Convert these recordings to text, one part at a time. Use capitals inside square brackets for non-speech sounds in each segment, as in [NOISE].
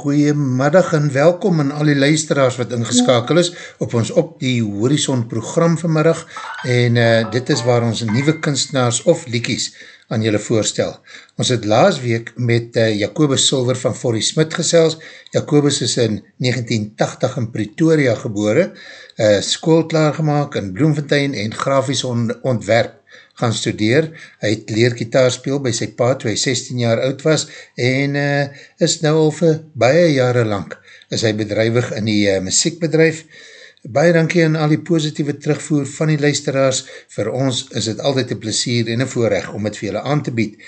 hartelike goeie middag en welkom aan al die luisteraars wat ingeskakel is op ons op die Horizon program vanmiddag en uh, dit is waar ons nieuwe kunstenaars of liekies aan julle voorstel. Ons het laas week met uh, Jacobus Silver van Forrie Smit gesels. Jacobus is in 1980 in Pretoria gebore, uh, school klaargemaak in Bloemfontein en grafies on ontwerp gaan studeer. Hy het leer gitaar speel by sy pa toe hy 16 jaar oud was en uh, is nou al vir baie jare lang is hy bedrijwig in die uh, muziekbedrijf. Baie dankie aan al die positieve terugvoer van die luisteraars. Vir ons is het altyd een plesier en een voorrecht om het vir julle aan te bied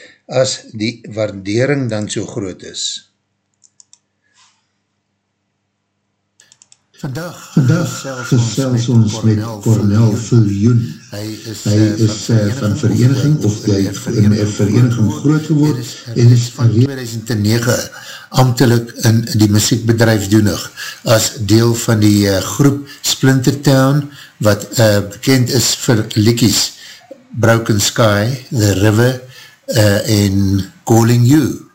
as die waardering dan so groot is. Vandag, Vandag gesels ons met Cornel Viljoen. Hy is, Hy uh, is uh, van vereniging of hy in een vereniging groot geword en is van 2009 ambtelik in die muziekbedrijf doenig as deel van die uh, groep Splintertown wat uh, bekend is vir Likies Broken Sky, The River uh, en Calling You.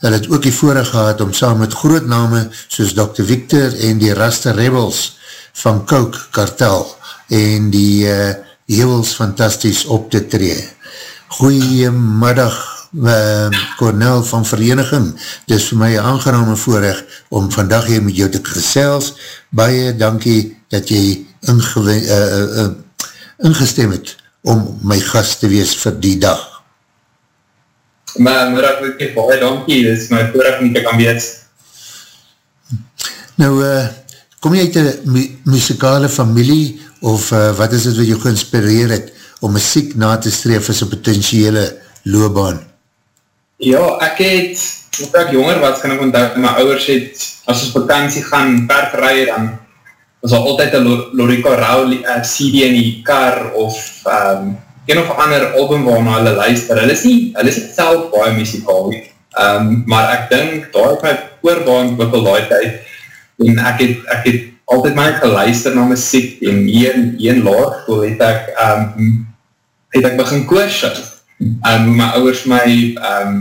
Hulle het ook die voorig gehad om saam met groot name soos Dr. Victor en die Rasta Rebels van Coke Kartel en die uh, Hewels fantastisch op te tree. Goeiemiddag uh, Cornel van Vereniging. Dit is vir my aangename voorrecht om vandag hier met jou te gesels. Baie dankie dat jy ingewe, uh, uh, uh, ingestem het om my gast te wees vir die dag. Maar middag wil ek baie dankie, dit is my voorrecht om te kan wees. Nou, uh, kom jy uit een mu muzikale familie of uh, wat is het wat jou geïnspireer het om muziek na te streef as een potentiële loopbaan? Ja, ek het, toen ek jonger was, kan ek onthou, my ouders het, as ons vakantie gaan per verrij, dan was al altyd een Lorica Rauw uh, CD in die kar, of um, een of ander album waarna hulle luister. Hulle is nie, hulle is nie self baie muzikaal, um, maar ek dink, daar het my oorbaan wikkel daai tyd, en ek het, ek het altyd my geluister na muziek, en hier in een laag, het ek, um, het ek begin koorsin, um, my ouders my um,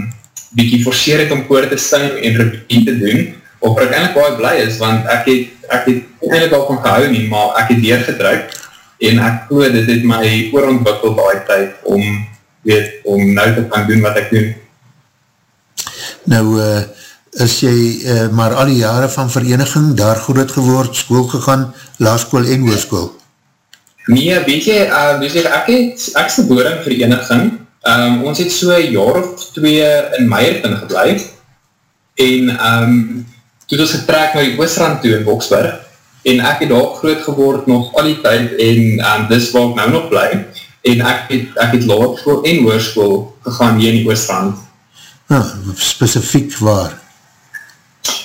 bykie forceer het om koor te sing en repeat te doen, of ek eindelijk baie blij is, want ek het, ek het eindelijk al van gehou nie, maar ek het deurgedrukt, en ek glo dit het my oorontwikkel baie tyd om, weet, om nou te kan doen wat ek doen. Nou, uh, is jy uh, maar al die jare van vereniging daar groot geword, school gegaan, laarskool en hoerskool? Nee, weet jy, uh, weet jy ek het, ek is geboor in vereniging, um, ons het so jaar of twee in Meijerton gebleid, en um, toe het ons getrek na die Oostrand toe in Boksburg, en ek het daar groot geword nog al die tyd en um, dis waar ek nou nog bly en ek het, ek het laarskool en hoorskool gegaan hier in die Oostrand. Nou, specifiek waar?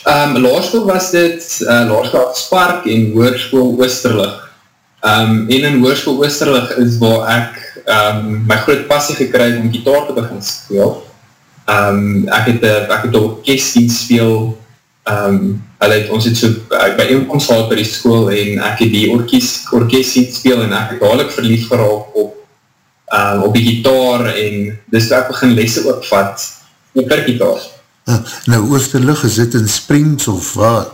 Um, laarskool was dit uh, laarskool Spark en hoorskool Oosterlig. Um, en in hoorskool Oosterlig is waar ek um, my groot passie gekry om gitaar te begin speel. Um, ek het, ek het ook kerstdienst speel um, hulle het, ons het so, ek by eenkomst gehad by die school en ek het die orkest, orkest sien speel en ek het dadelijk verlief geraak op, um, op die gitaar en dus ek begin lesse opvat op per gitaar. Ah, nou, Oosterlig, is dit in Springs of waar?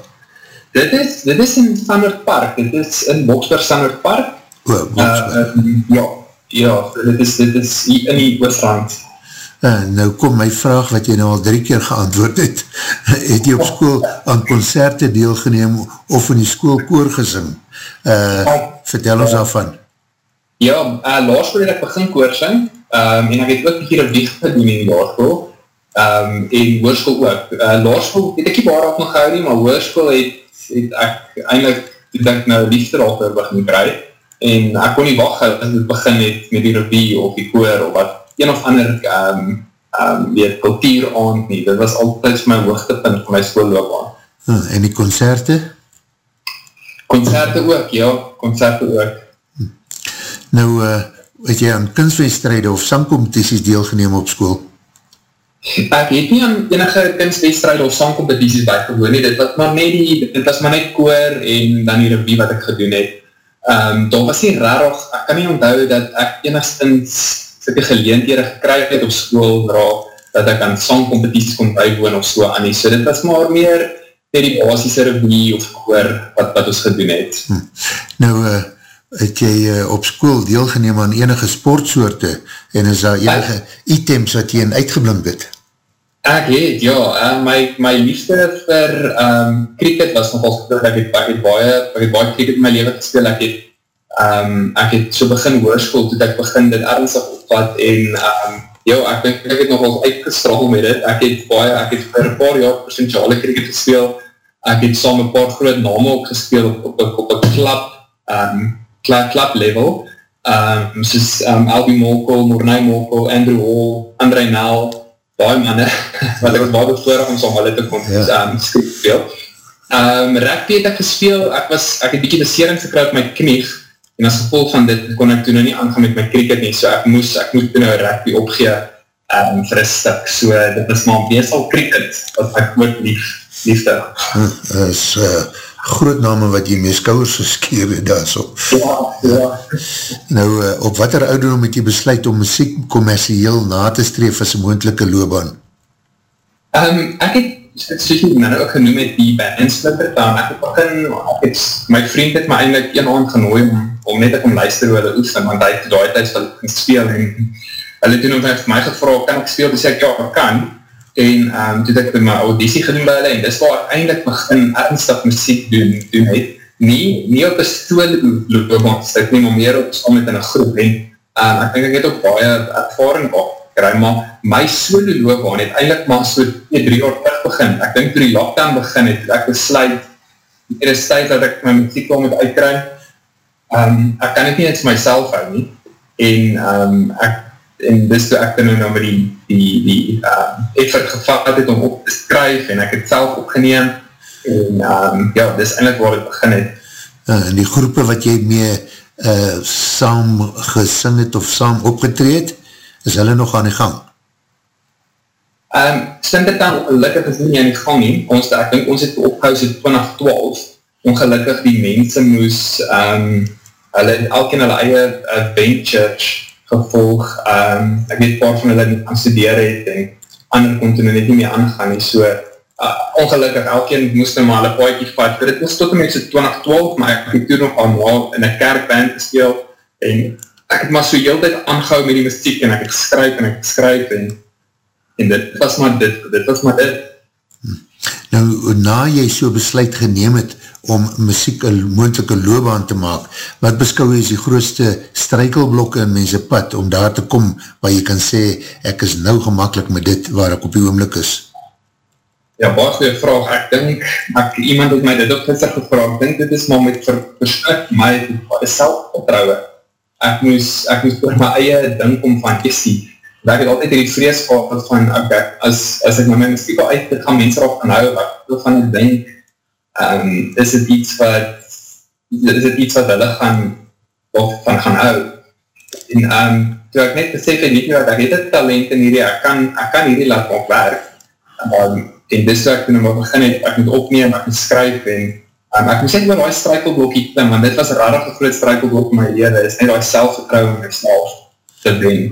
Dit is, dit is in Standard Park, dit is in Boksburg Standard Park. O, Boksburg. Uh, uh, ja, ja, dit is, dit is in die Oostrand. Uh, nou kom my vraag wat jy nou al drie keer geantwoord het, [LAUGHS] het jy op school aan concerte deelgeneem of in die school koor gesing? Uh, vertel ons daarvan. Ja, uh, laarschool het ek begin koor sing, um, en ek het ook hier op die gedoen in die laarschool, um, en hoorschool ook. Uh, laarschool het ek nie baar af nog gehou nie, maar hoorschool het, het ek eindelijk, ek nou liefde al begin kry, en ek kon nie wacht as het begin het met die revie of die koor of wat een of ander um, um, weet, kultuur aand nie. Dit was altyd my hoogtepunt van my schoolloopbaan. Hm, en die concerte? Concerte ook, ja, concerte ook. Hm. Nou, uh, het jy aan kunstwedstrijde of sangcompetities deelgeneem op school? Ek het nie aan enige kunstwedstrijde of sangcompetities bijgewoon nie, dit was maar net die, dit was maar net koor en dan die revie wat ek gedoen het. Um, daar was nie rarig, ek kan nie onthou dat ek enigstens sikke geleendhede gekry het op school raak, dat ek aan sangcompetities kon bijwoon of so aan nie, so dit was maar meer net die basisse revie of koor wat, wat ons gedoen het. Hm. Nou, uh, het jy uh, op school deelgeneem aan enige sportsoorte en is daar enige ek, items wat jy in uitgeblink het? Ek het, ja, uh, my, my liefde vir um, cricket was nogal gespeel, ek het, ek het baie, ek het baie cricket in my leven gespeel, ek het, um, ek het so begin hoorschool, toe ek begin dit ernstig opvat en um, ja, ek denk, ek het nogal uitgestraal met dit, ek het baie, ek het vir een paar jaar percentiale cricket gespeel, ek het saam een paar groot name ook gespeel op, op, op, op een klap, um, klap, klap level, um, soos um, Albi Molko, Mornay Molko, Andrew Hall, André Nel, baie manne, [LAUGHS] wat ek was baie bevoorig om saam hulle te kon ja. um, speel. Um, rugby het ek gespeel, ek, was, ek het bykie beserings gekry op my knieg, en as gevolg van dit kon ek toen nou nie aangaan met my cricket nie, so ek moes, ek moes toen nou rugby opgee um, vir een stuk, so dit is maar meestal cricket, wat ek ook lief, liefde. Hm, is uh, groot name wat jy mee skouwers geskeer het daar so. Ja, ja. Nou, uh, op wat er ouderdom het jy besluit om muziek commercieel na te streef as een moendelike loopbaan? Um, ek het soos jy nou ook genoem het, die bandsplitter, dan ek het begin, ek het, my vriend het my eindelijk een aand genooi om, om net ek om luister hoe hulle oefen, want hy het die tijd van ek speel, en hulle toen het my gevra, kan ek speel, dus ek, ja, ek kan, en um, toen het ek my auditie gedoen by hulle, en dis waar ek eindelijk begin ernstig muziek doen, doen het, nie, nie op een stoel loopbaan, ek neem om meer op, om met in een groep, en um, ek denk ek het ook baie ervaring op, kry, maar my solo loopbaan het eindelijk maar so 2-3 jaar terug begin. Ek denk toe die lockdown begin het, ek besluit, het is tyd dat ek my muziek al moet uitkry. Um, ek kan het nie eens myself hou nie. En, um, ek, en dis toe ek nou nou met die, die, die um, effort gevat het om op te skryf en ek het self opgeneem. En um, ja, dis eindelijk waar het begin het. Uh, en die groepe wat jy mee uh, saam gesing het of saam opgetreed, is hulle nog aan die gang? Um, Sintertaan ongelukkig is nie aan die gang nie. Ons, ek denk ons het opgehoud in 2012. Ongelukkig die mense moes um, hulle elke in hulle eie uh, ventures gevolg. Um, ek weet paar van hulle aan studeer het en ander kon toen net nie meer aangaan nie. So, uh, ongelukkig elkeen moest nou maar hulle paaikie vat. Dit was tot en met 2012, maar ek het toen nog al in een kerkband gespeel en ek het maar so heel tijd aangehou met die muziek en ek het geskryf en ek het geskryf en, en dit was maar dit, dit was maar dit. Nou, na jy so besluit geneem het om muziek een moendelike loobaan te maak, wat beskou is die grootste strykelblokke in mense pad om daar te kom waar jy kan sê, ek is nou gemakkelijk met dit waar ek op die oomlik is? Ja, baie goeie vraag. Ek dink, ek, iemand het my dit ook gister gevraag, ek dink dit is maar met verskrik my selfvertrouwe ek moes, ek moes oor my eie ding kom van jessie. Ek het altyd die vrees gehad van, okay, as, as ek my my muziek al uit, dit gaan mense erop gaan hou, ek wil van het dink, um, is het iets wat, is het iets wat hulle gaan, of van gaan hou. En um, toe ek net besef het, nie, dat ek het het talent in hierdie, ek kan, ek kan hierdie laat opwerk, um, en dis toe ek toen nou begin het, ek moet opneem, ek moet skryf, en Um, ek moet sê oor die strijkelblokkie klim, want dit was een groot strijkelblok in my leven, is net die selfvertrouwe in myself te doen.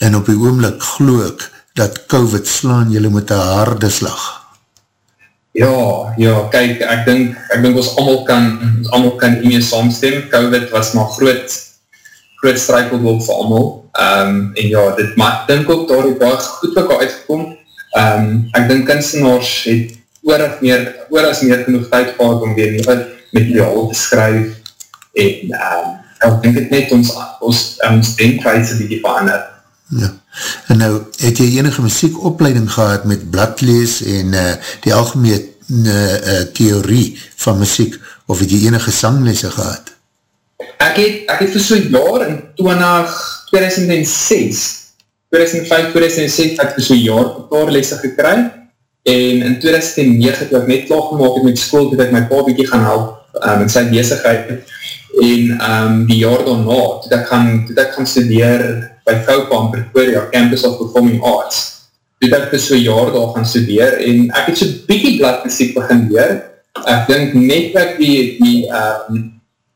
En op die oomlik glo ek dat COVID slaan jylle met een harde slag. Ja, ja, kyk, ek dink, ek dink ons allemaal kan, ons allemaal kan hiermee saamstem, COVID was maar groot, groot strijkelblok vir allemaal, um, en ja, dit, maar ek dink ook daar het baie goed ook al uitgekom, um, ek dink kunstenaars het oor as meer, oor as meer genoeg tyd gehad om weer nieuwe materiaal te skryf. En um, ek denk het net ons, ons, ons denkwijse die die verander. Ja, en nou het jy enige muziekopleiding gehad met bladlees en uh, die algemeen uh, theorie van muziek of het jy enige sanglese gehad? Ek het, ek het vir so'n jaar in 20, 2006 2005, 2006 het ek so jaar gitaarlesse gekry. En in 2009 het ek net klaar gemaakt het met school, het ek my pa bykie gaan help um, in sy bezigheid en um, die jaar daarna het ek gaan, het ek gaan studeer by Koupa in Pretoria, Campus of Performing Arts. Het ek dus so jaar daar gaan studeer en ek het so bykie bladmuziek begin leer. Ek dink net dat die die, um,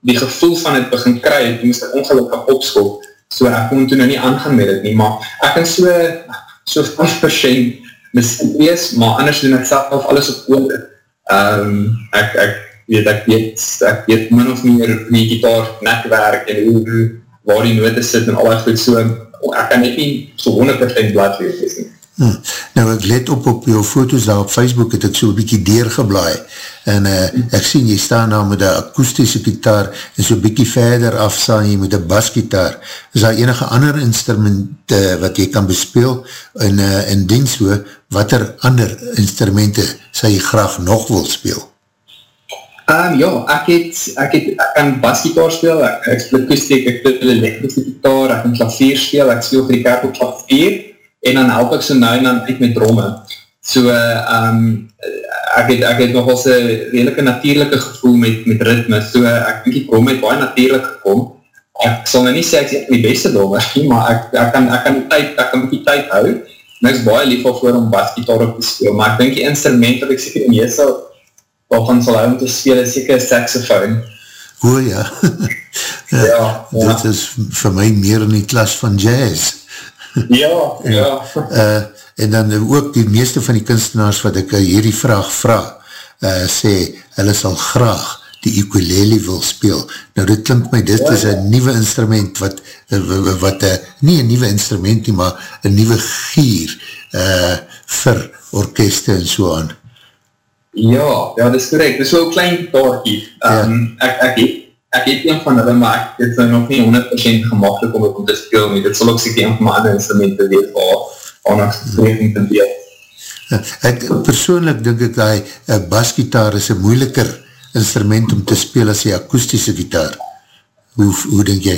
die gevoel van het begin kry het, die moest ek ongelukkig opskool so ek kon toen nou nie aangaan met het nie, maar ek kan so so 5% miskien wees, maar anders doen ek self alles op oor. Um, ek, ek weet, ek weet ek weet min of meer wie gitaar netwerk en hoe, hoe waar die note sit en al die goed. So, ek kan net nie so 100% blad wees nie. Hm. Nou ek let op op jou foto's daar op Facebook het ek so bykie deurgeblaai. En uh, ek sien jy staan daar met een akoestische gitaar en so bykie verder af staan jy met een basgitaar. Is daar enige ander instrument uh, wat jy kan bespeel? En uh, in dien so wat er ander instrumente sal jy graag nog wil speel? Um, ja, ek het, ek het, ek kan basgitaar speel, ek, ek speel akoestiek, ek speel elektrische gitaar, ek kan klavier speel, ek speel vir die kerk op klavier en dan help ek so nou en dan uit met dromme. So, um, ek het, ek het nogal so redelijke natuurlijke gevoel met, met ritme, so ek denk die dromme het baie natuurlijk gekom. Ek sal nou nie sê ek sê die beste dromme, maar ek, ek kan, ek kan tyd, ek kan die tyd hou, en ek is baie lief al voor om basgitaar op te speel, maar ek denk die instrument wat ek sê die meeste waarvan sal hou om te speel, is seker saxofoon. O [LAUGHS] ja, ja, ja. dit is vir my meer in die klas van jazz. Ja, [LAUGHS] ja. Uh, en dan ook die meeste van die kunstenaars wat ek hierdie vraag vraag, uh, sê, hulle sal graag die ukulele wil speel. Nou dit klink my, dit is een nieuwe instrument wat, wat uh, nie een nieuwe instrument nie, maar een nieuwe gier uh, vir orkeste en so aan. Ja, ja, dit is correct. Dit is wel een klein gitaarkie. Um, ja. ek, ek het ek het een van hulle, maar ek het nog nie 100% gemakkelijk om het om te speel nie. Dit sal ook sêke een van my ander instrumenten wees waar aannags gespreken te deel. Ek persoonlik denk ek dat een basgitaar is een moeiliker instrument om te speel as die akoestische gitaar. Hoe, hoe denk jy?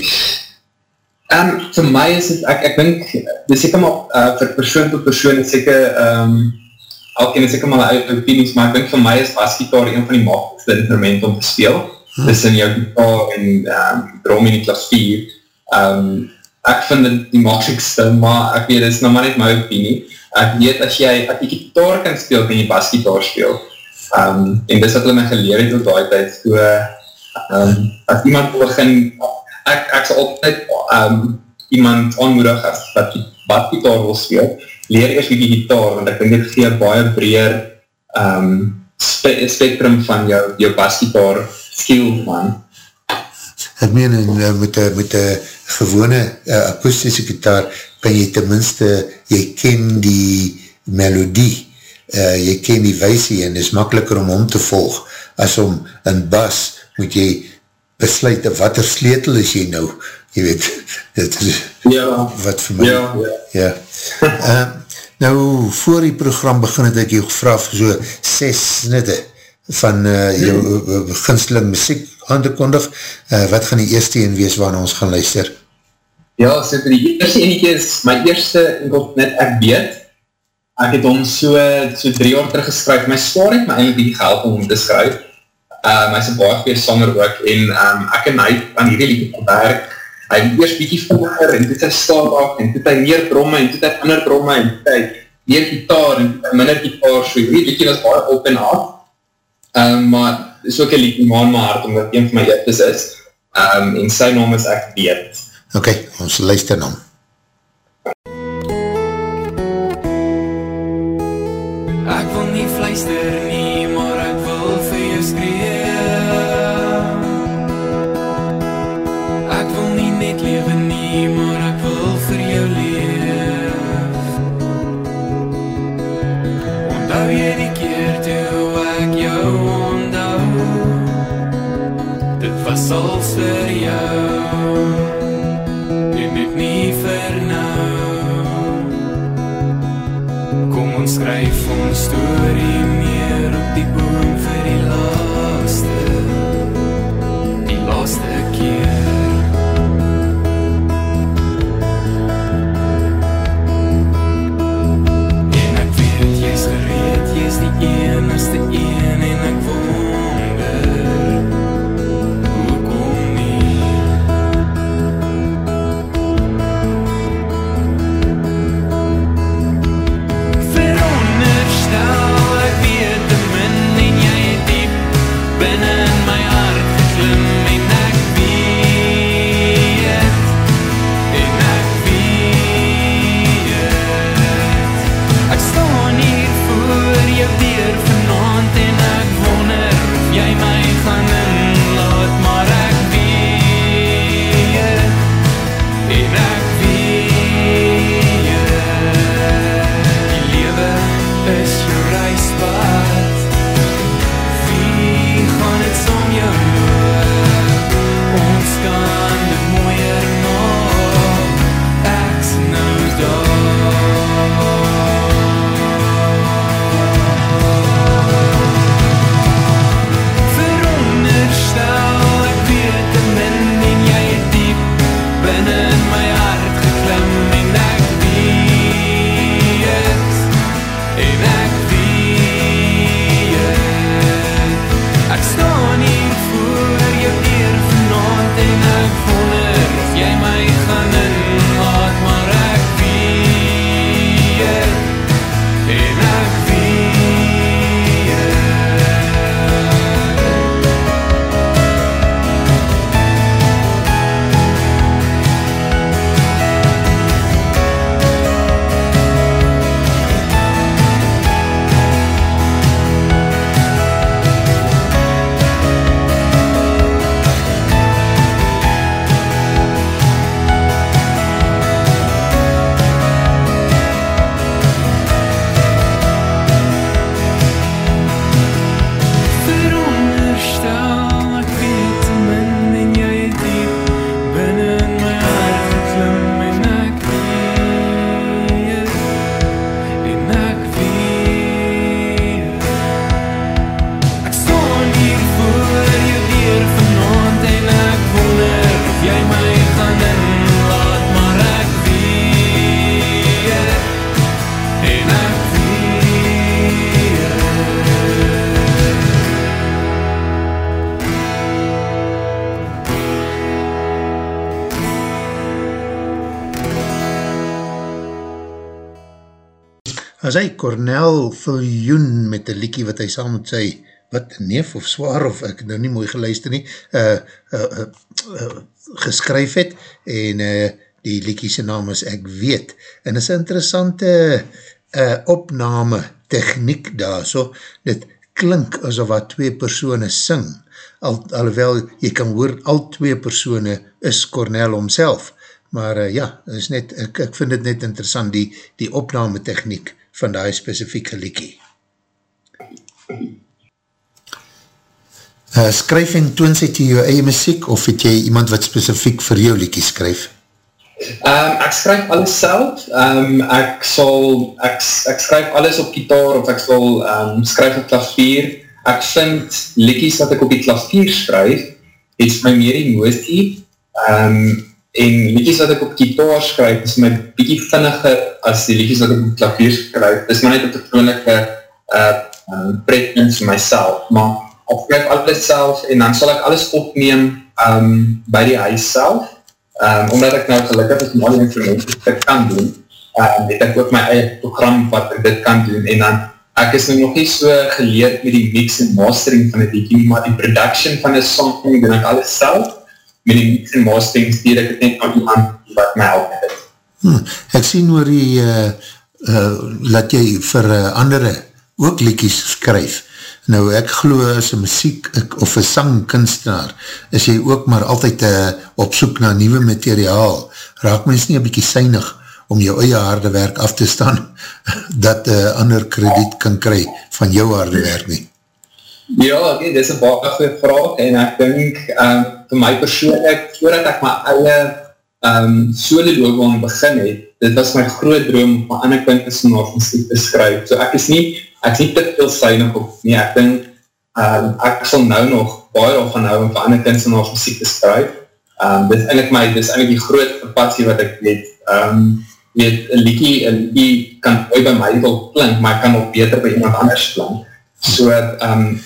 Um, vir my is het, ek, ek denk, dit is seker maar uh, vir persoon tot persoon, is seker, um, elkeen is seker maar een opinies, maar ek denk vir my is basgitaar een van die makkelijkste instrument om te speel tussen jou gitaar en um, drum en die klavier. Um, ek vind dit die makkelijkste, maar ek weet, dit is nou maar net my opinie. Ek weet, as jy, as jy gitaar kan speel, kan jy basgitaar speel. Um, en dis wat hulle my geleer het op die tijd, so, um, as iemand begin, ek, ek sal altyd um, iemand aanmoedig as dat jy basgitaar wil speel, leer eers wie die gitaar, want ek denk dit gee baie breer um, spe spectrum van jou, jou basgitaar skill man. Ek meen, en, met een gewone uh, akoestische gitaar, kan jy tenminste, jy ken die melodie, uh, jy ken die weisie, en is makkeliker om om te volg, as om in bas, moet jy besluit, wat er sleetel is jy nou, jy weet, [LAUGHS] dit is ja. wat vir my, ja, ja. ja. Uh, [LAUGHS] nou, voor die program begin het ek jou gevraag, so ses snitte, van uh, jou uh, ginsteling muziek aan te kondig, uh, wat gaan die eerste een wees waarna ons gaan luister? Ja, so die eerste ene is my eerste enkelt net ek weet, ek het hom so, so drie jaar teruggeskryf, my spaar het my eindelijk die gehelp om hom te skryf, um, hy is een baie goeie sanger ook, en um, ek en hy aan hierdie liedje werk, hy het eerst bietjie vinniger, en toet hy staal en toet hy meer dromme, en toet hy ander dromme, en toet hy meer gitaar, en toet hy minder gitaar, so hierdie liedje was baie op en hard, Um, maar is ook een liedje maan my hart, omdat een van my eertes is. Um, en sy naam is Ek Weet. Ok, ons luister naam. Ek wil nie fluister nie, as hy Cornel Viljoen met een liekie wat hy saam met sy wat neef of zwaar of ek nou nie mooi geluister nie uh, uh, uh, uh, geskryf het en uh, die liekie sy naam is Ek Weet en is een interessante uh, opname techniek daar so, dit klink asof wat twee persone sing al, alhoewel jy kan hoor al twee persone is Cornel omself maar uh, ja, is net, ek, ek vind het net interessant die, die opname techniek van die specifieke liekie. Uh, skryf en toons het jy jou eie muziek of het jy iemand wat specifiek vir jou liekie skryf? Um, ek skryf alles self, um, ek sal, ek, ek skryf alles op gitaar of ek sal um, skryf op klavier, ek vind liedjies wat ek op die klavier skryf, het my meer emotie, um, en liedjies wat ek op gitaar skryf, is my bietjie vinniger as die liedjies wat ek op klavier skryf, dis maar net op die persoonlijke uh, um, preference vir myself, maar ek skryf alles self, en dan sal ek alles opneem um, by die huis self, um, omdat ek nou gelukkig is om al die informatie wat ek kan doen, um, het ek ook my eie program wat ek dit kan doen, en dan ek is nou nog nie so geleerd met die mix en mastering van die liedjie, maar die production van die song, doen ek alles self, met die mix en mastering stuur ek het net aan iemand wat my help het. Hmm, ek sien oor die, uh, uh, laat jy vir uh, andere ook liedjies skryf. Nou ek glo as een muziek ek, of een sangkunstenaar is jy ook maar altyd uh, op soek na nieuwe materiaal. Raak mens nie een bykie synig om jou eie harde werk af te staan [LAUGHS] dat uh, ander krediet kan kry van jou harde werk nie. Ja, okay, dit is een baie goeie vraag en ek dink um, vir my persoonlijk, voordat ek my eie um, solo loopbaan begin het, dit was my groot droom om my ander kunstenaars muziek te skryf. So ek is nie, ek is nie te veel synig op nie, ek dink um, ek sal nou nog baie daarvan hou om vir ander kunstenaars muziek te skryf. Um, dit is eindelijk my, dit is eindelijk die groot passie wat ek weet. Um, weet, een liekie, een liekie kan ooit by my wil klink, maar kan ook beter by iemand anders klink. So, um,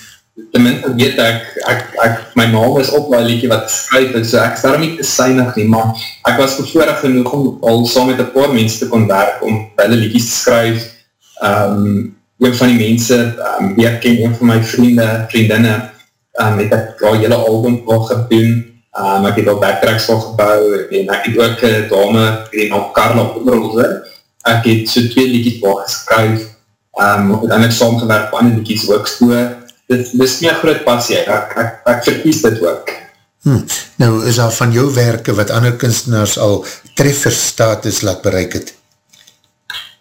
tenminste weet ek, ek, ek, my naam is op my liedje wat skryf is, so ek is daarom nie te synig nie, maar ek was bevoorig genoeg om al saam met een paar mense te kon werk om hulle liedjes te skryf. Um, een van die mense, um, die ek ken, een van my vriende, vriendinne, um, het ek al jylle album al gedoen, um, ek het al backtracks al gebouw, en ek het ook een dame, die naam Carla Oberholze, ek het so twee liedjes al geskryf, um, ek het eindelijk saamgewerk van die liedjes ook so, dit, dit is my groot passie, ek, ek, ek, verkies dit ook. Hmm. Nou is daar van jou werke wat ander kunstenaars al trefferstatus laat bereik het?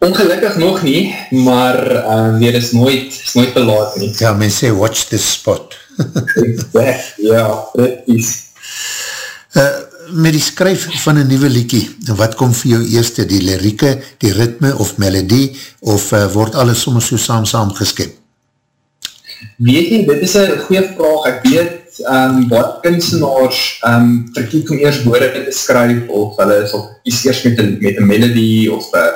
Ongelukkig nog nie, maar uh, weer is nooit, is nooit belaat nie. Ja, men sê watch this spot. [LAUGHS] ja, precies. Uh, met die skryf van een nieuwe liekie, wat kom vir jou eerste, die lirieke, die ritme of melodie, of uh, word alles soms so saam saam geskip? Weet jy, dit is een goeie vraag, ek weet, um, wat kunstenaars um, verkiek om eers woorde te skryf, of hulle is of is eerst met een, met een melodie, of uh,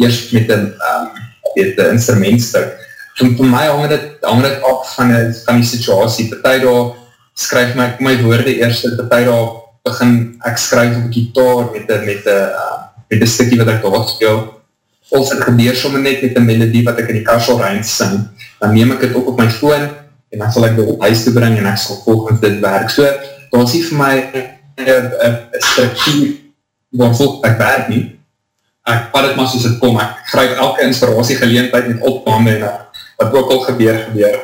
eerst met een, um, weet, een instrumentstuk. Voor, voor my hang dit, hang dit af van van die situasie. Partij daar skryf my, my woorde eerst, partij daar begin ek skryf op gitaar met een, met uh, met een stikkie wat ek daar speel. Of het gebeur soms net met een melodie wat ek in die karsel rein sing, dan neem ek het op op my phone en dan sal ek dit op huis te bring en ek sal volgens dit werk. So, daar is nie vir my een structuur waarvoor ek werk nie, ek vat het maar soos het kom, ek grijp elke inspiratie geleentheid met opname en wat ook al gebeur, gebeur.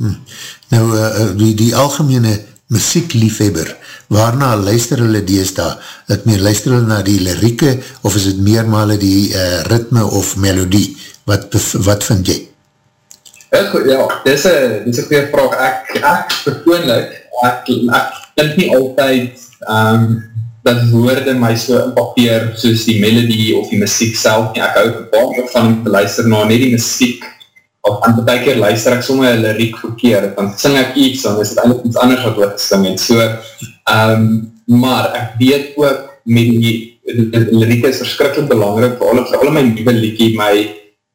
Hmm. Nou, uh, die, die algemene muziekliefhebber, waarna luister hulle dees daar? Ek meer, luister hulle na die lirieke, of is het meermale die uh, ritme of melodie? Wat, wat vind jy? Ek, ja, dit is een goeie vraag. Ek, ek persoonlik, ek, ek vind nie altyd um, dat woorde my so impacteer soos die melodie of die muziek self nie. Ek hou van om te luister na net die muziek of aan die keer luister ek somme een liriek verkeer, dan sing ek iets, dan is het eindelijk iets anders wat wat gesing het. So, um, maar ek weet ook met die, die, liriek is verskrikkelijk belangrijk, vooral vir alle my nieuwe liekie, my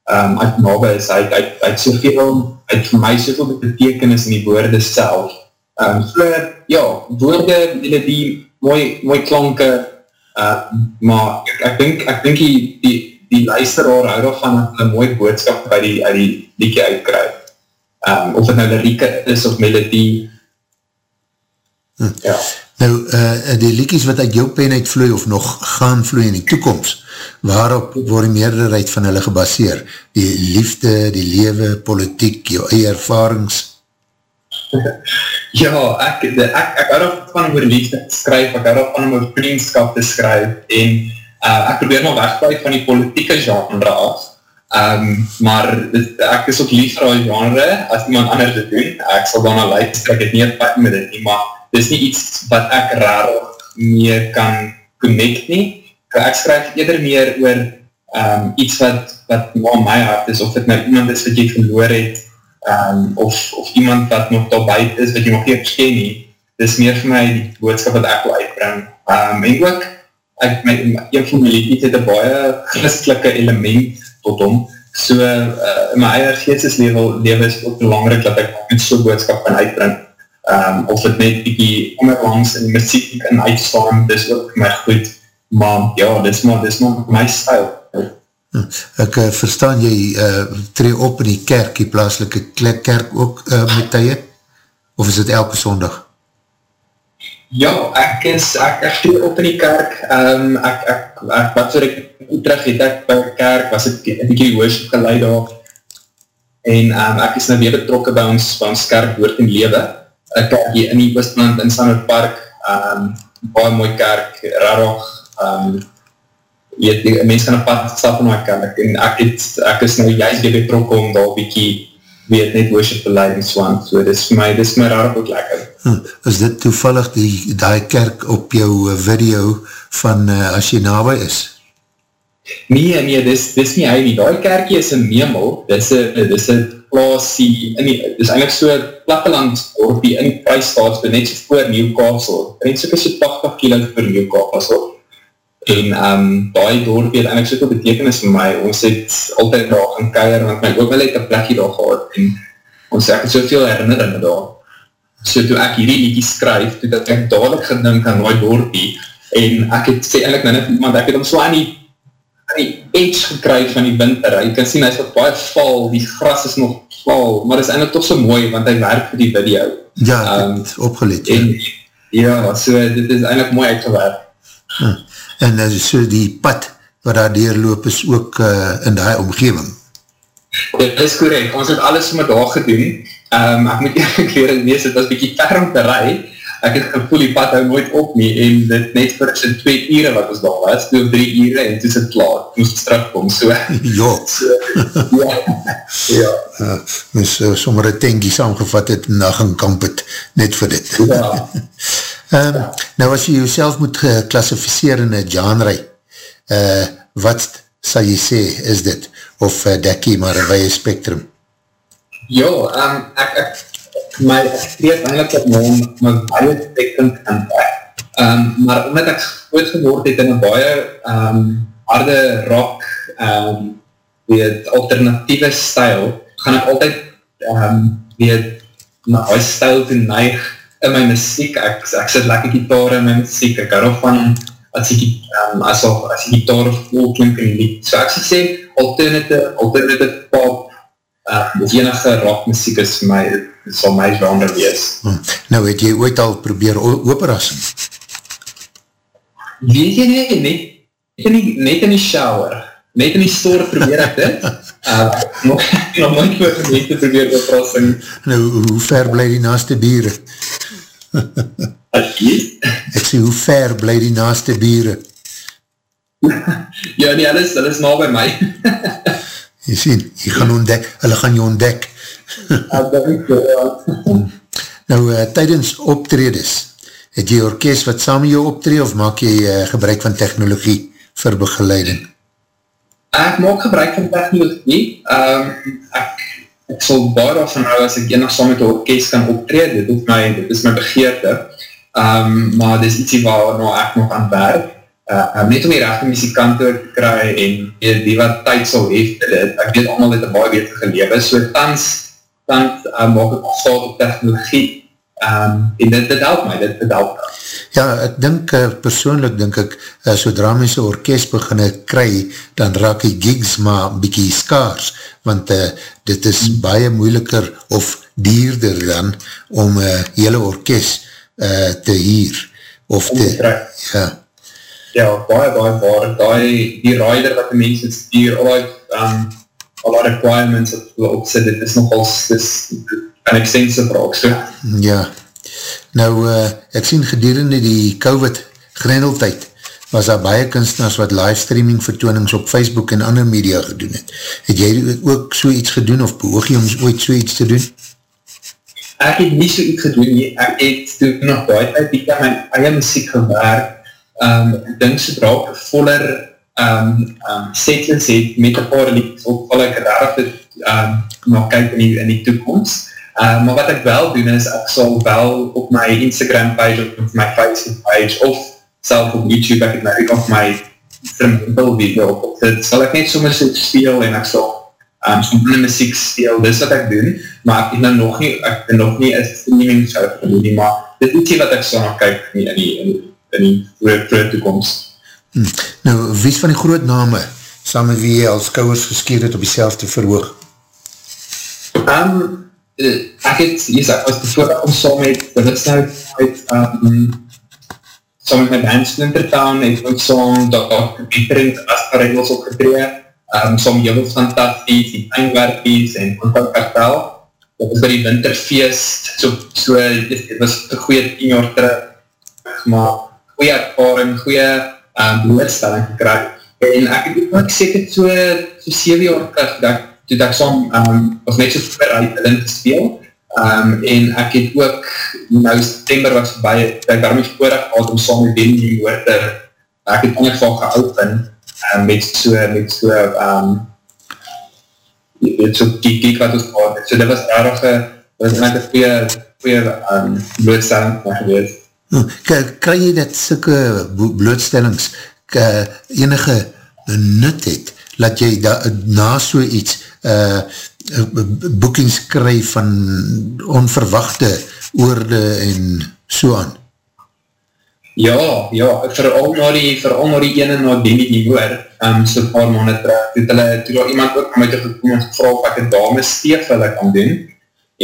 um, uit nabe is, hy het soveel, hy het vir my soveel betekenis in die woorde self. Um, so, ja, woorde, die, die mooi, mooi klanke, uh, maar ek, ek dink, ek dink die, die, die luisteraar hou daarvan hulle mooi boodskap by die, uit die liedje uitkryf. Um, of het nou lirieke is of melodie. Hm. Ja. Nou, uh, die liedjes wat uit jou pen uitvloei of nog gaan vloei in die toekomst, waarop word die meerderheid van hulle gebaseer? Die liefde, die lewe, politiek, jou eie ervarings? [LAUGHS] ja, ek, de, ek, ek hou daarvan om oor liefde te skryf, ek hou daarvan om oor vriendskap te skryf, en uh, ek probeer maar wegbuit van die politieke genre af, um, maar dit, ek is ook lief vir die genre, as iemand anders dit doen, ek sal daarna luister, ek het nie een pad met dit nie, maar dit is nie iets wat ek raar meer kan connect nie, ek skryf eerder meer oor um, iets wat, wat maar my hart is, of het nou iemand is wat jy verloor het, um, of, of iemand wat nog daarby is, wat jy nog nie versken nie, dit is meer vir my die boodskap wat ek wil uitbring, um, en ook ek, my, een van my liedjes het een baie christelike element tot hom, so uh, in my eie geesteslewe is ook belangrijk dat ek met so'n boodskap kan uitbring, um, of het net die onderlangs in die muziek kan uitstaan, dis ook my goed, maar ja, dis maar, dis maar my stijl. Hm, ek uh, verstaan jy uh, tree op in die kerk, die plaaslike kerk ook uh, met tye, of is dit elke sondag? Ja, ek is, ek, ek tree op in die kerk, um, ek, ek, ek, wat so ek terug het ek by die kerk, was ek bykie die worship geleid daar, en um, ek is nou weer betrokken by ons, by ons kerk woord en lewe, ek kerk hier in die Oostland, in Sandwich Park, um, baie mooi kerk, rarig, um, weet, die mens kan een pad stap in my kerk, en ek, het, ek is nou juist weer betrokken om daar bykie weet net worship beleid en swaan, so dis vir my, dis my raar ook lekker. Hm, is dit toevallig die, die kerk op jou eh, video van uh, as jy nabij is? Nee, nee, dis, dis nie hy nie, die kerkie is een memel, dis een, dis een plaasie, in die, dis eindelijk so platteland dorpie in prijsstaats, net so voor Newcastle, net so so 80 kilo voor Newcastle, en um, die dorp het eindelijk soveel betekenis vir my, ons het altyd daar gaan keir, want my ook wel het een plekje daar gehad, en ons ek het soveel herinneringe daar. So toe ek hierdie liedjie skryf, toe dat ek dadelijk gedink aan Roy Dorpie, en ek het sê eindelijk nou net iemand, ek het hom so aan die, aan die edge gekry van die winter, jy kan sien, hy is nog baie val, die gras is nog val, maar is eindelijk toch so mooi, want hy werk vir die video. Ja, ek het um, opgeleid. En, ja. ja, so dit is eindelijk mooi uitgewerk. Hm. En uh, so die pad wat daar deurloop is ook uh, in die omgeving. Dit is correct, ons het alles met daar gedoen, um, ek moet eerlijk leren wees, het was bykie ver om te rij, ek het gevoel die pad hou nooit op nie, en dit net vir sy twee ure wat ons daar was, of drie ure, en toe is het klaar, moest het terugkom, so. [LAUGHS] Ja. [LAUGHS] So, ja. [LAUGHS] ja. Uh, moest uh, sommer een tankie saamgevat het, en dan gaan kamp het, net vir dit. Ja. Um, nou as jy jouself moet geklassificeer in een genre, uh, wat sal jy sê, is dit? Of uh, dek jy maar een weie spectrum? Ja, um, ek, ek, my, kreeg eindelijk op my, my baie spectrum kan dek. Um, maar omdat ek ooit geword het in een baie um, harde rock, um, weet, alternatieve stijl, gaan ek altyd, um, weet, na die stijl te neig in my muziek. Ek, ek sit lekker gitaar in my muziek, ek hou van as die, um, as, al, as die gitaar vol klink in die lied. So ek sê, alternative, alternative pop, uh, of enige rock muziek is my, sal my genre wees. Hmm. Nou het jy ooit al probeer opera sing? Weet jy nie, net, net, in die, net in die shower, net in die store probeer ek dit, uh, [LAUGHS] nog, nog nooit voor net te probeer opera sing. Nou, hoe ver bly die naaste bieren? Ek sê, hoe ver bly die naaste bieren? [LAUGHS] ja, nie, hulle is, hulle is na by my. [LAUGHS] jy sien, jy gaan ontdek, hulle gaan jy ontdek. ja, [LAUGHS] nou, uh, tydens optredes, het jy orkest wat saam jou optred, of maak jy uh, gebruik van technologie vir begeleiding? Ek maak gebruik van technologie. Um, ek ek sal baie daarvan hou as ek enig saam met die orkest kan optreed, dit, my, dit is my begeerte, um, maar dit is ietsie waar nou ek nog aan werk, uh, net om die rechte muzikante te kry en die, die wat tyd sal hef dit, ek weet allemaal dit een baie beter gelewe, so tans, tans uh, maak ek afstand op technologie, um, en dit, dit help my, dit, dit help my. Ja, ek dink, uh, persoonlik dink ek, uh, sodra my so orkest beginne kry, dan raak die gigs maar bykie skaars, want uh, dit is hmm. baie moeiliker of dierder dan om uh, hele orkest uh, te hier, of te, ja. Ja, baie, baie, baie, die, die rider wat die mense stuur, al die, um, al die requirements wat hulle opzit, dit is nogal, dit is an extensive vraag, so. Ja, Nou, uh, ek sien gedurende die COVID grendeltijd was daar baie kunstenaars wat livestreaming vertoonings op Facebook en ander media gedoen het. Het jy ook so iets gedoen of behoog jy om ooit so iets te doen? Ek het nie so iets gedoen nie. Ek het toen nog baie tijd die aan my eie muziek gewerk. Um, ek denk sodra ek voller um, um, setlist het met een paar liedjes op, val ek raar dit um, nog kyk in die, in die toekomst. Uh, maar wat ek wel doen is, ek sal wel op my Instagram page of op my Facebook page of self op YouTube, ek het nou op my instrumental video op, dit sal ek net soms speel en ek sal um, in die muziek speel, dis wat ek doen, maar ek het nou nog nie, ek het nog nie een streaming show gedoen nie, maar dit is nie wat ek sal nog kyk nie in die, in die, in die vroege toekomst. Hmm. Nou, wie is van die groot name, saam met wie jy als kouwers geskeer het op die selfde verhoog? Um, ek het, yes, ek was bevoordig om saam met Ritsnout uit, um, saam met my band Splintertown, het ook saam Dr. Pieter en Asper Regels opgetree, um, saam Jubels Fantasties, die Pijnwerkies en Contact Kartel. Dat was by die winterfeest, so, so dit was een goeie tien jaar terug, maar goeie ervaring, goeie um, blootstelling gekry. En ek het ook seker so, so 7 jaar terug, dat toe ek saam, um, was net so ver uit in te speel, um, en ek het ook, nou september was voorbij, ek daarmee voorig gehad om saam met Benny die woorde, ek het in geval geopen, um, met so, met so, um, met so kiek, kiek wat ons gehad, so dit was erg, dit was net een goeie, goeie um, blootstelling geweest. Hm, Krijg jy dat sulke blootstellings enige nut het, dat jy da, na so iets uh, boekings kry van onverwachte oorde en so aan. Ja, ja, vooral na die, vooral na die ene na die hoor, um, so paar maanden terug, toe hulle, toe daar iemand ook met jou gekom en gevra of ek een dames steef hulle kan doen,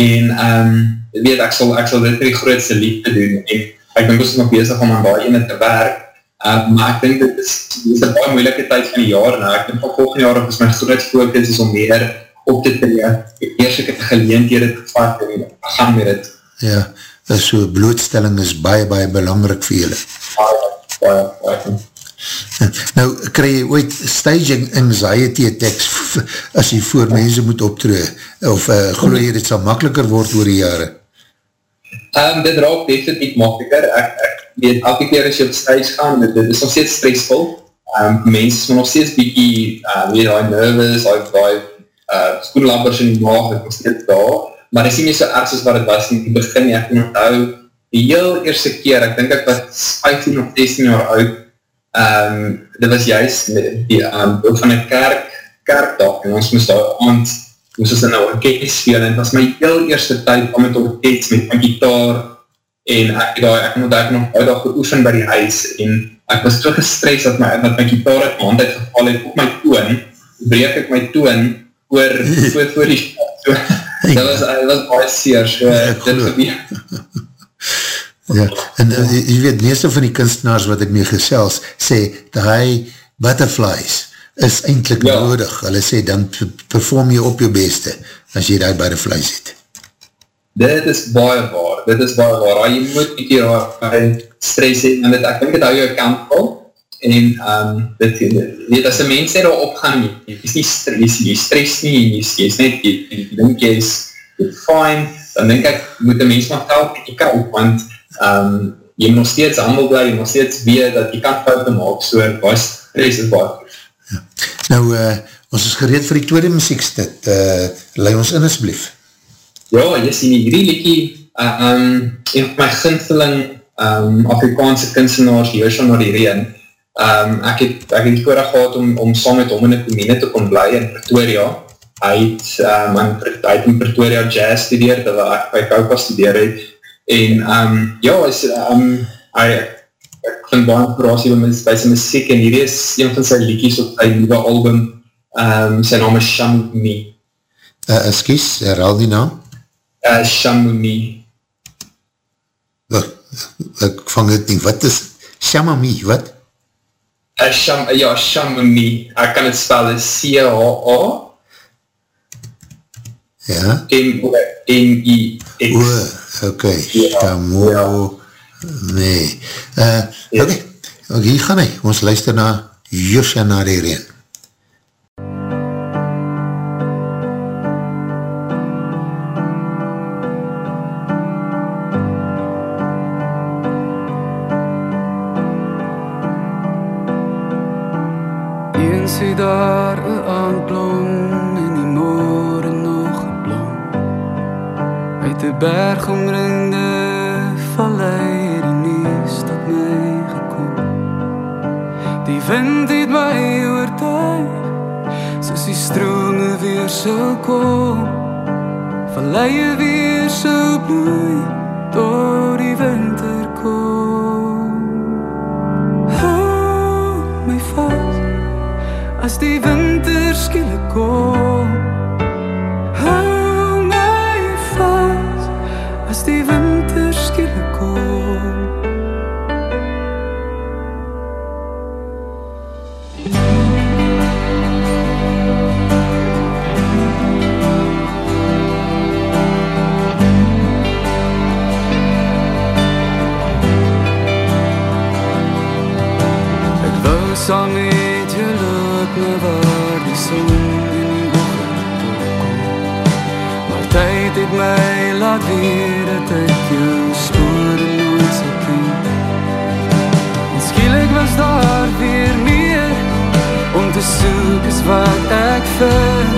en um, weet, ek sal, ek sal dit vir die grootste liefde doen, en ek denk ons is nog bezig om aan die ene te werk, um, maar ek denk dit is, dit is een baie moeilike tyd van die jaar, nou, ek denk van volgende jaar, is my focus is om meer op te tree, eers ek het geleend hier het gevat, en ek gaan met het. Ja, so blootstelling is baie, baie belangrik vir julle. Baie, baie, baie. Nou, krij jy ooit staging anxiety attacks as jy voor mense moet optree, of uh, geloof jy dit sal makkeliker word oor die jare? Um, dit raak definitief makkeliker, ek, ek weet, elke keer as jy op stage gaan, dit, dit is nog steeds stressvol, um, mense is nog steeds bykie, uh, weet, die nervous, die uh, skoenlampers in die maag, is nog steeds daar, maar dit is nie meer so erg as wat het was die begin, ek kan onthou, die heel eerste keer, ek denk ek was 15 of 16 jaar oud, um, dit was juist die um, van een kerk, kerkdag, en ons moest daar aand, moest ons in een orkest speel, en het was my heel eerste tyd om met orkest, met my gitaar, en ek, daar, ek moet ek nog uitdag geoefen by die huis, en ek was so gestrest dat my, dat my gitaar uit my hand uitgeval het, op my toon, breek ek my toon, oor, voor, [LAUGHS] voor die so, dat was, dat was baie seer, so, Ja, dit gebeur. [LAUGHS] Ja, en uh, jy weet, meeste van die kunstenaars wat ek mee gesels, sê, die butterflies is eindelijk ja. nodig. Hulle sê, dan perform jy op jou beste, as jy die butterflies het. Dit is baie waar, dit is baie waar, jy moet nie keer waar stress het, en dit, ek denk het hou jou kant vol, en um, dit, weet, as die mens daar opgaan, jy is nie stress, jy stress nie, jy is, jy is net, jy, jy, jy denk jy is, jy fine, dan denk ek, moet die mens maar tel, jy kan op, want um, jy moet nog steeds handel blij, jy moet steeds weet, dat jy kan fouten maak, so, baie stress is baie. Ja. Nou, uh, ons is gereed vir die tweede muziekstit, uh, lei ons in asblief. Ja, jy sien hierdie liekie, uh, um, een van my ginsteling um, Afrikaanse kunstenaars, Joshua Norireen, um, ek het, ek het die voorraag gehad om, om saam met hom in die komine te kon bly in Pretoria. Hy het, um, in, hy het in Pretoria jazz studeer, terwijl ek by Kaupa studeer het. En um, ja, is, um, hy, ek vind baie inspiratie by, by sy muziek en hierdie is een van sy liedjes op sy nieuwe album, um, sy naam is Shamouni. Uh, excuse, herhaal die naam? Uh, Shamouni. Oh, ek vang het nie, wat is Shamami, wat? Uh, Sham, ja, Shamouni. Ek kan het spel, C-H-A. Ja? M-O-N-I-X. O, ok, Ja, Shamo, ja. nee. Uh, Ja. ok, ok, hier gaan hy, ons luister na Joshua Narireen. Eens het daar een aanklong en die moore nog geblom Uit de berg omringde vallei het die nieuws tot my gekom. Die wind het my oortuig Soos die strome weer sal kom. Valleie weer sal bloei Door die winter As son in die oggend opkom Maar tyd het my laat weet dat ek jou spore nooit sal ken. En skielik was daar weer meer om te soek as wat ek vind.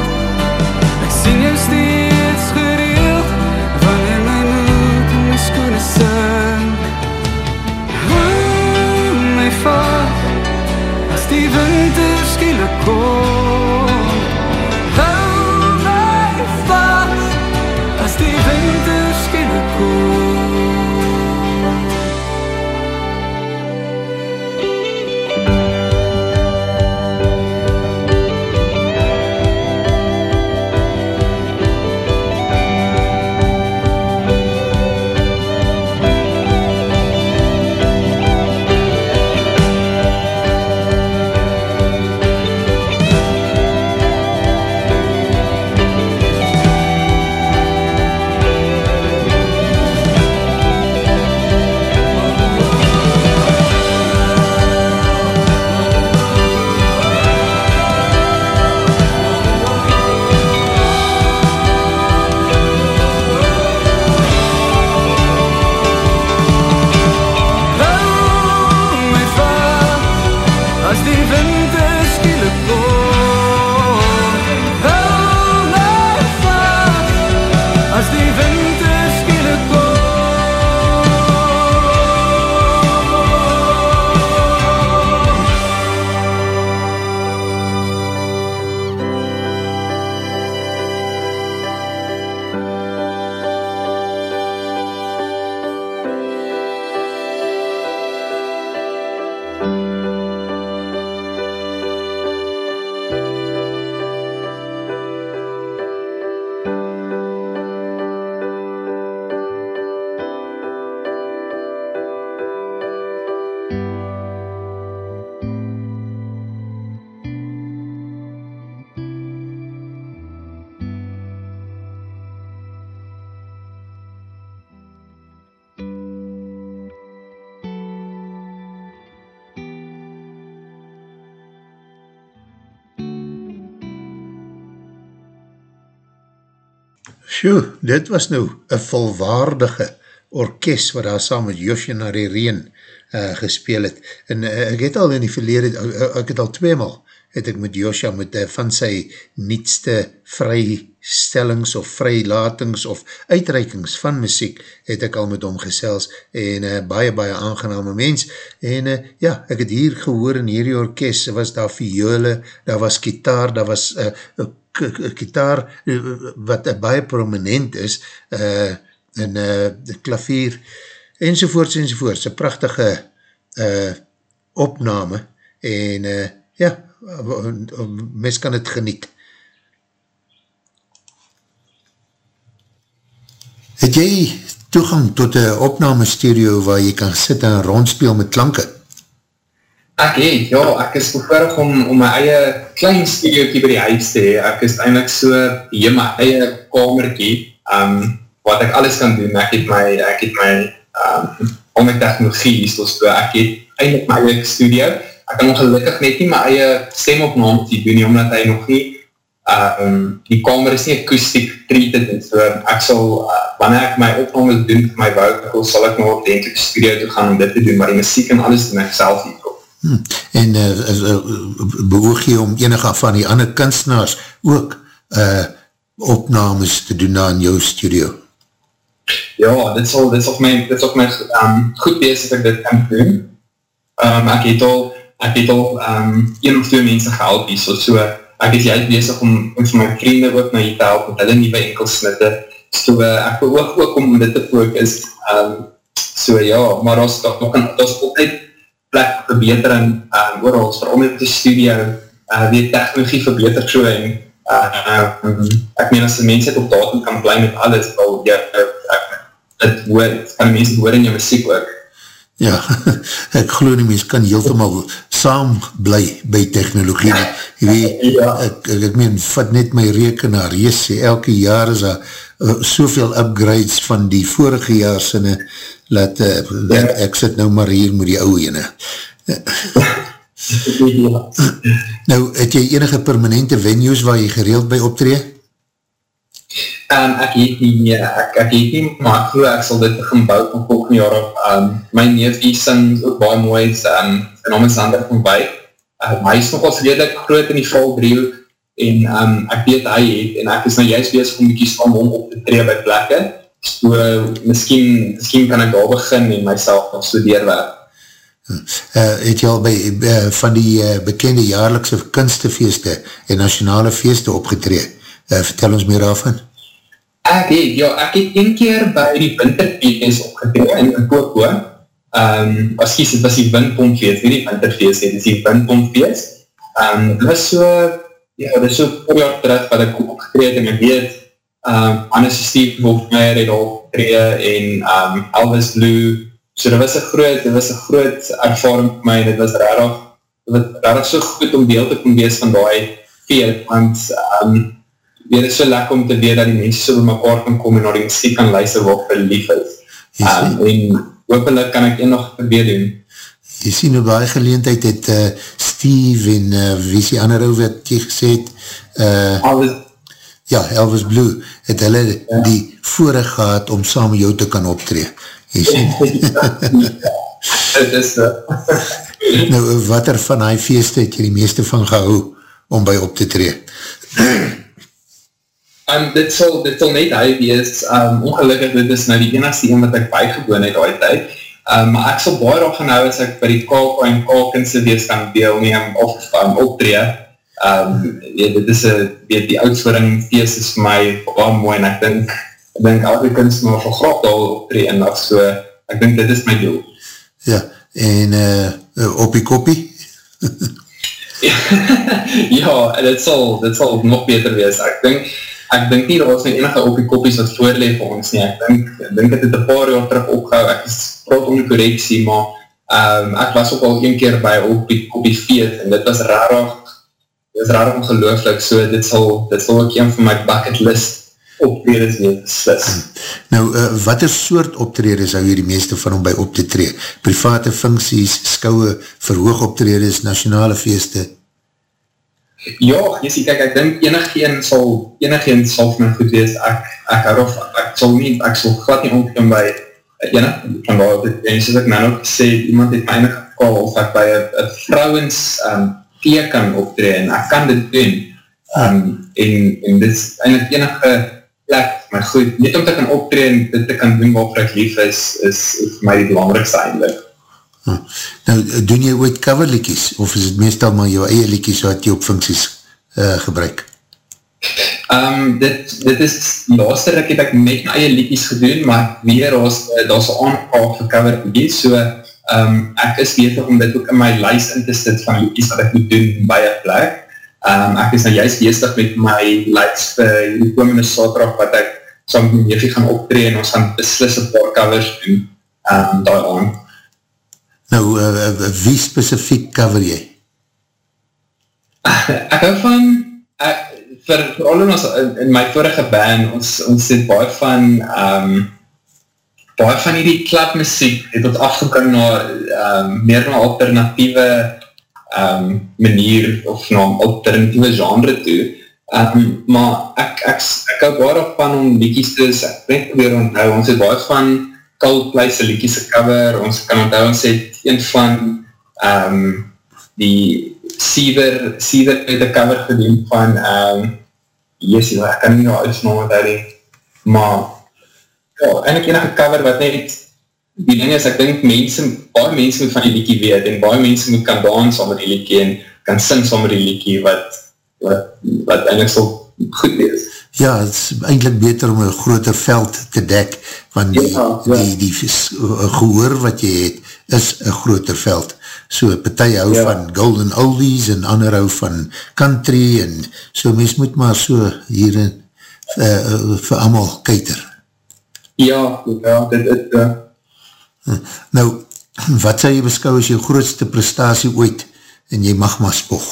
Ek sien jou steeds gereeld wanneer my moed in my skoene sink. Hou my As die winter skielik kom Sjoe, dit was nou een volwaardige orkest wat daar saam met Josje naar die Reen uh, gespeel het. En uh, ek het al in die verlede, uh, ek het al tweemaal, het ek met Josja met uh, van sy nietste vrystellings of vrylatings of uitreikings van muziek, het ek al met hom gesels en uh, baie, baie aangename mens. En uh, ja, ek het hier gehoor in hierdie orkest, was daar viole, daar was gitaar, daar was uh, gitaar wat uh, baie prominent is, uh, en uh, de klavier, enzovoorts, enzovoorts, een prachtige uh, opname, en uh, ja, mens kan het geniet. Het jy toegang tot een opname studio waar jy kan sit en rondspeel met klanke? Ek het, ja, ek is bevoordig om, om my eie klein studio by die huis te hee. Ek is eindelijk so hier my eie kamerkie, um, wat ek alles kan doen. Ek het my, ek het my, um, al my technologie, so ek het eindelijk my eie studio. Ek kan ongelukkig net nie my eie stemopname te doen, nie, omdat hy nog nie, um, die kamer is nie akoestiek treated, en so ek sal, uh, wanneer ek my opname doen vir my wou, sal ek nog op die studio toe gaan om dit te doen, maar die muziek en alles doen ek self hier. Hmm. En uh, uh, behoog jy om enige van die ander kunstenaars ook uh, opnames te doen na in jou studio? Ja, dit sal, dit sal my, dit sal my um, goed wees dat ek dit kan doen. Um, ek het al, ek het al um, een of twee mense gehelp hier, so, so ek is juist bezig om, om vir my vrienden ook na hier te help, met hulle nieuwe enkelsnitte. So uh, ek behoog ook om dit te focus. Um, so ja, maar as dat ook, dat is altijd plek verbeter en um, ooral, vooral met die studio, uh, die technologie verbeter so en uh, um, ek meen as die mens het op datum kan bly met alles, wel jy, ek, het hoor, kan die mens het hoor in jou muziek ook. Ja, [LAUGHS] ek geloof die mens kan heeltemaal saam bly by technologie. [LAUGHS] Jy weet, ja. ek, ek, ek meen, vat net my rekenaar, jy sê, elke jaar is daar uh, soveel upgrades van die vorige jaar sinne, laat, uh, ek, ek sit nou maar hier met die ouwe ene. [LAUGHS] nou, het jy enige permanente venues waar jy gereeld by optree? Um, ek het nie, ek, ek het nie, maar ek geloof ek sal dit begin bouw van volgende jaar op. Um, my neef die sing ook baie mooi, um, en om is Sander van Wijk. Uh, hy is nogals redelijk groot in die val driehoek, en um, ek weet hy het, en ek is nou juist bezig om die om om op te tree by plekke, so miskien, miskien kan ek daar begin en myself nog studeer werk. Uh, het jy al by uh, van die uh, bekende jaarlikse kunstefeeste en nationale feeste opgetree? Uh, vertel ons meer daarvan. Ek het, ja, ek het een keer by die winterfeest opgetree in Koko. Um, as kies, het was die windpompfeest, nie die winterfeest, het is die windpompfeest. Um, dit was so, ja, dit is so voor jaar terug wat ek opgetree het en ek weet, um, Anne Steve Wolfmeier het al opgetree en um, Elvis Blue, So dit was een groot, dit was een groot ervaring vir my, dit was rarig, dit was rarig so goed om deel te kon wees van die feest, want um, dit is so lekker om te weet dat die mense so by mekaar kan kom en na die muziek kan luister wat vir lief is. Um, en hopelijk kan ek een nog probeer doen. Jy sien hoe baie geleentheid het uh, Steve en uh, wie is die ander ou wat jy gesê het? Uh, Elvis. Ja, Elvis Blue, het hulle ja. die voorig gehad om saam jou te kan optree. Het [LAUGHS] is Nou, wat er van die feeste het jy die meeste van gehou om by op te tree? Um, dit, sal, dit sal net hy wees, um, ongelukkig dit is nou die enigste een wat ek bijgewoon het ooit uit, um, maar ek sal baie daar gaan hou as ek by die kalk en kalkinse wees kan deelneem of um, optree, um, ja, dit is a, weet, die oudsvoering feest is vir my baie mooi en ek dink ek denk elke kunstenaar van graag daar optree en dat so, ek denk dit is my doel. Ja, en uh, op die kopie? [LAUGHS] ja, dit sal, dit sal nog beter wees. Ek denk, ek denk nie, dat was my enige op die kopies wat voorleef vir ons nie. Ek denk, ek denk dat dit een paar jaar terug opgehou, ek is praat om die correctie, maar um, ek was ook al een keer by op die kopie feet, en dit was rarig, dit was rarig ongelooflik, so dit sal, dit sal ook een van my bucket list optredes nie beslis. Nou, uh, wat is soort optredes hou hier die meeste van om by op te tree? Private funksies, skouwe, verhoog optredes, nationale feeste? Ja, jy sê, kijk, ek dink enigeen sal, enigeen sal vir my goed wees, ek, ek hou of, ek sal nie, ek sal glad nie omgekom by enig, van daar, en soos ek nou nog gesê, iemand het my enig gekal, of ek by een vrouwens um, thee kan optree, en ek kan dit doen, um, en, en dit is enig enige plek, maar goed, net om te kan optree, en dit te kan doen waarvoor ek lief is, is, is vir my die belangrikste eindelijk. Hm. Nou, doen jy ooit coverlikies, of is het meestal maar jou eie likies wat jy op funksies uh, gebruik? Um, dit, dit is, laatste rik het ek met my eie likies gedoen, maar weer, daar is een aanpaal vir coverlikies, so um, ek is bezig om dit ook in my lijst in te sit van likies wat ek moet doen by een plek. Um, ek is nou juist bezig met my lijst vir die komende saterdag wat ek saam met neefie gaan optree en ons gaan beslis een paar covers doen um, daar aan. Nou, uh, wie specifiek cover jy? Ek hou van, ek, vir, vir al in, ons, in, in my vorige band, ons, ons het baie van, um, baie van die klapmuziek, het ons afgekom na um, meer na alternatieve um, manier, of na alternatieve genre toe, um, maar ek, ek, ek hou baie van om liedjes te, ek weet weer onthou, ons het baie van, Coldplay se liedjies se cover, ons kan onthou ons het een van um, die Siever, Siever het een cover gedoen van um, Jesie, ek kan nie nou uitsnaam wat hy maar ja, eindelijk enige cover wat net die ding is, ek denk mense, baie mense moet van die liedjie weet en baie mense moet kan dans met die liedjie en kan sing saam met die liedjie wat, wat, wat eindelijk so goed wees. Ja, het is eindelijk beter om een groter veld te dek, want die, ja, ja. die, die, die gehoor wat jy het, is een groter veld. So, partij hou ja. van golden oldies en ander hou van country en so, mens moet maar so hierin uh, uh, vir amal keiter. Ja, ja, dit is... Uh. Nou, wat sal jy beskou as jou grootste prestatie ooit en jy mag maar spog?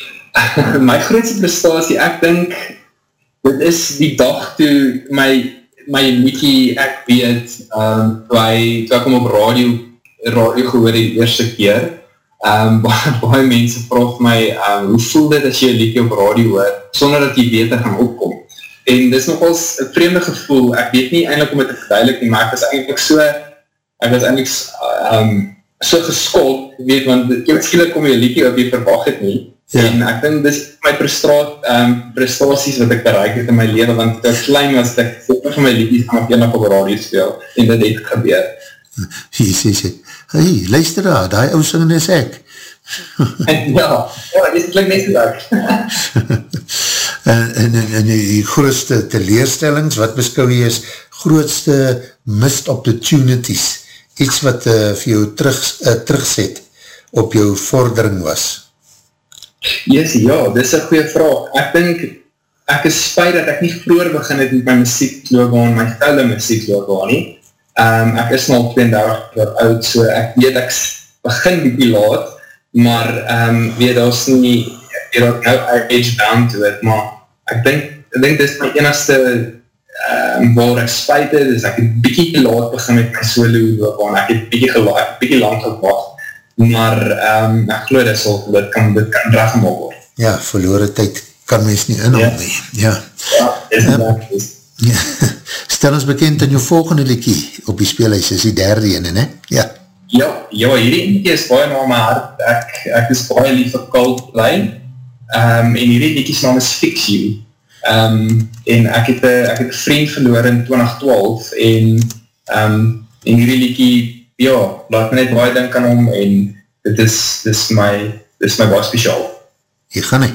[LAUGHS] my grootste prestatie, ek dink, dit is die dag toe my, my liedje, ek weet, um, toe, hy, toe ek om op radio, radio gehoor die eerste keer, um, [LAUGHS] baie, baie mense vraag my, um, hoe voel dit as jy liedje op radio hoor, sonder dat jy weet dat gaan opkom. En dit is nogals een vreemde gevoel, ek weet nie eindelijk om het te verduidelik nie, maar ek was eindelijk so, ek was eindelijk um, so geskot, weet, want jy skielik kom jy liedje op jy verwacht het nie, Ja. En ek dink dis my um, prestaties wat ek bereik het in my leven, want dit is klein as ek volgens van my liedjes gaan op enig op radio speel, en dit het gebeur. Jy sê sê, hey, luister daar, die ou singen is ek. ja, ja, dit klink net so ek. [LAUGHS] en, en, en die grootste teleerstellings, wat beskou jy is grootste missed opportunities, iets wat uh, vir jou terug, uh, terugzet op jou vordering was? Yes, ja, dit is een goeie vraag. Ek dink, ek is spijt dat ek nie vroeger begin het met my muziekloobaan, my stelle muziekloobaan nie. Um, ek is nou 32 jaar oud, so ek weet ek begin die laat, maar um, weet, is nie, ek weet ook nou age down to it, maar ek dink, ek dink dit is my enigste um, waar ek spijt het, is ek het bykie laat begin met my solo loobaan, ek het bykie, bykie lang gewacht, maar um, ek geloof dit sal, dit kan, dit kan draag gemaakt word. Ja, verloren tyd kan mens nie inhaal ja. nie. Ja, ja is um, ja. Stel ons bekend in jou volgende liekie op die speelhuis, is die derde ene, ne? Ja. Ja, ja hierdie liekie is baie na my hart, ek, ek is baie lief vir Coldplay, um, en hierdie liekie's naam is Fix You, um, en ek het, ek het vriend verloor in 2012, en, um, en hierdie liekie ja, laat my net baie dink aan hom en dit is, dit is my, dit is my baie speciaal. Hier gaan hy.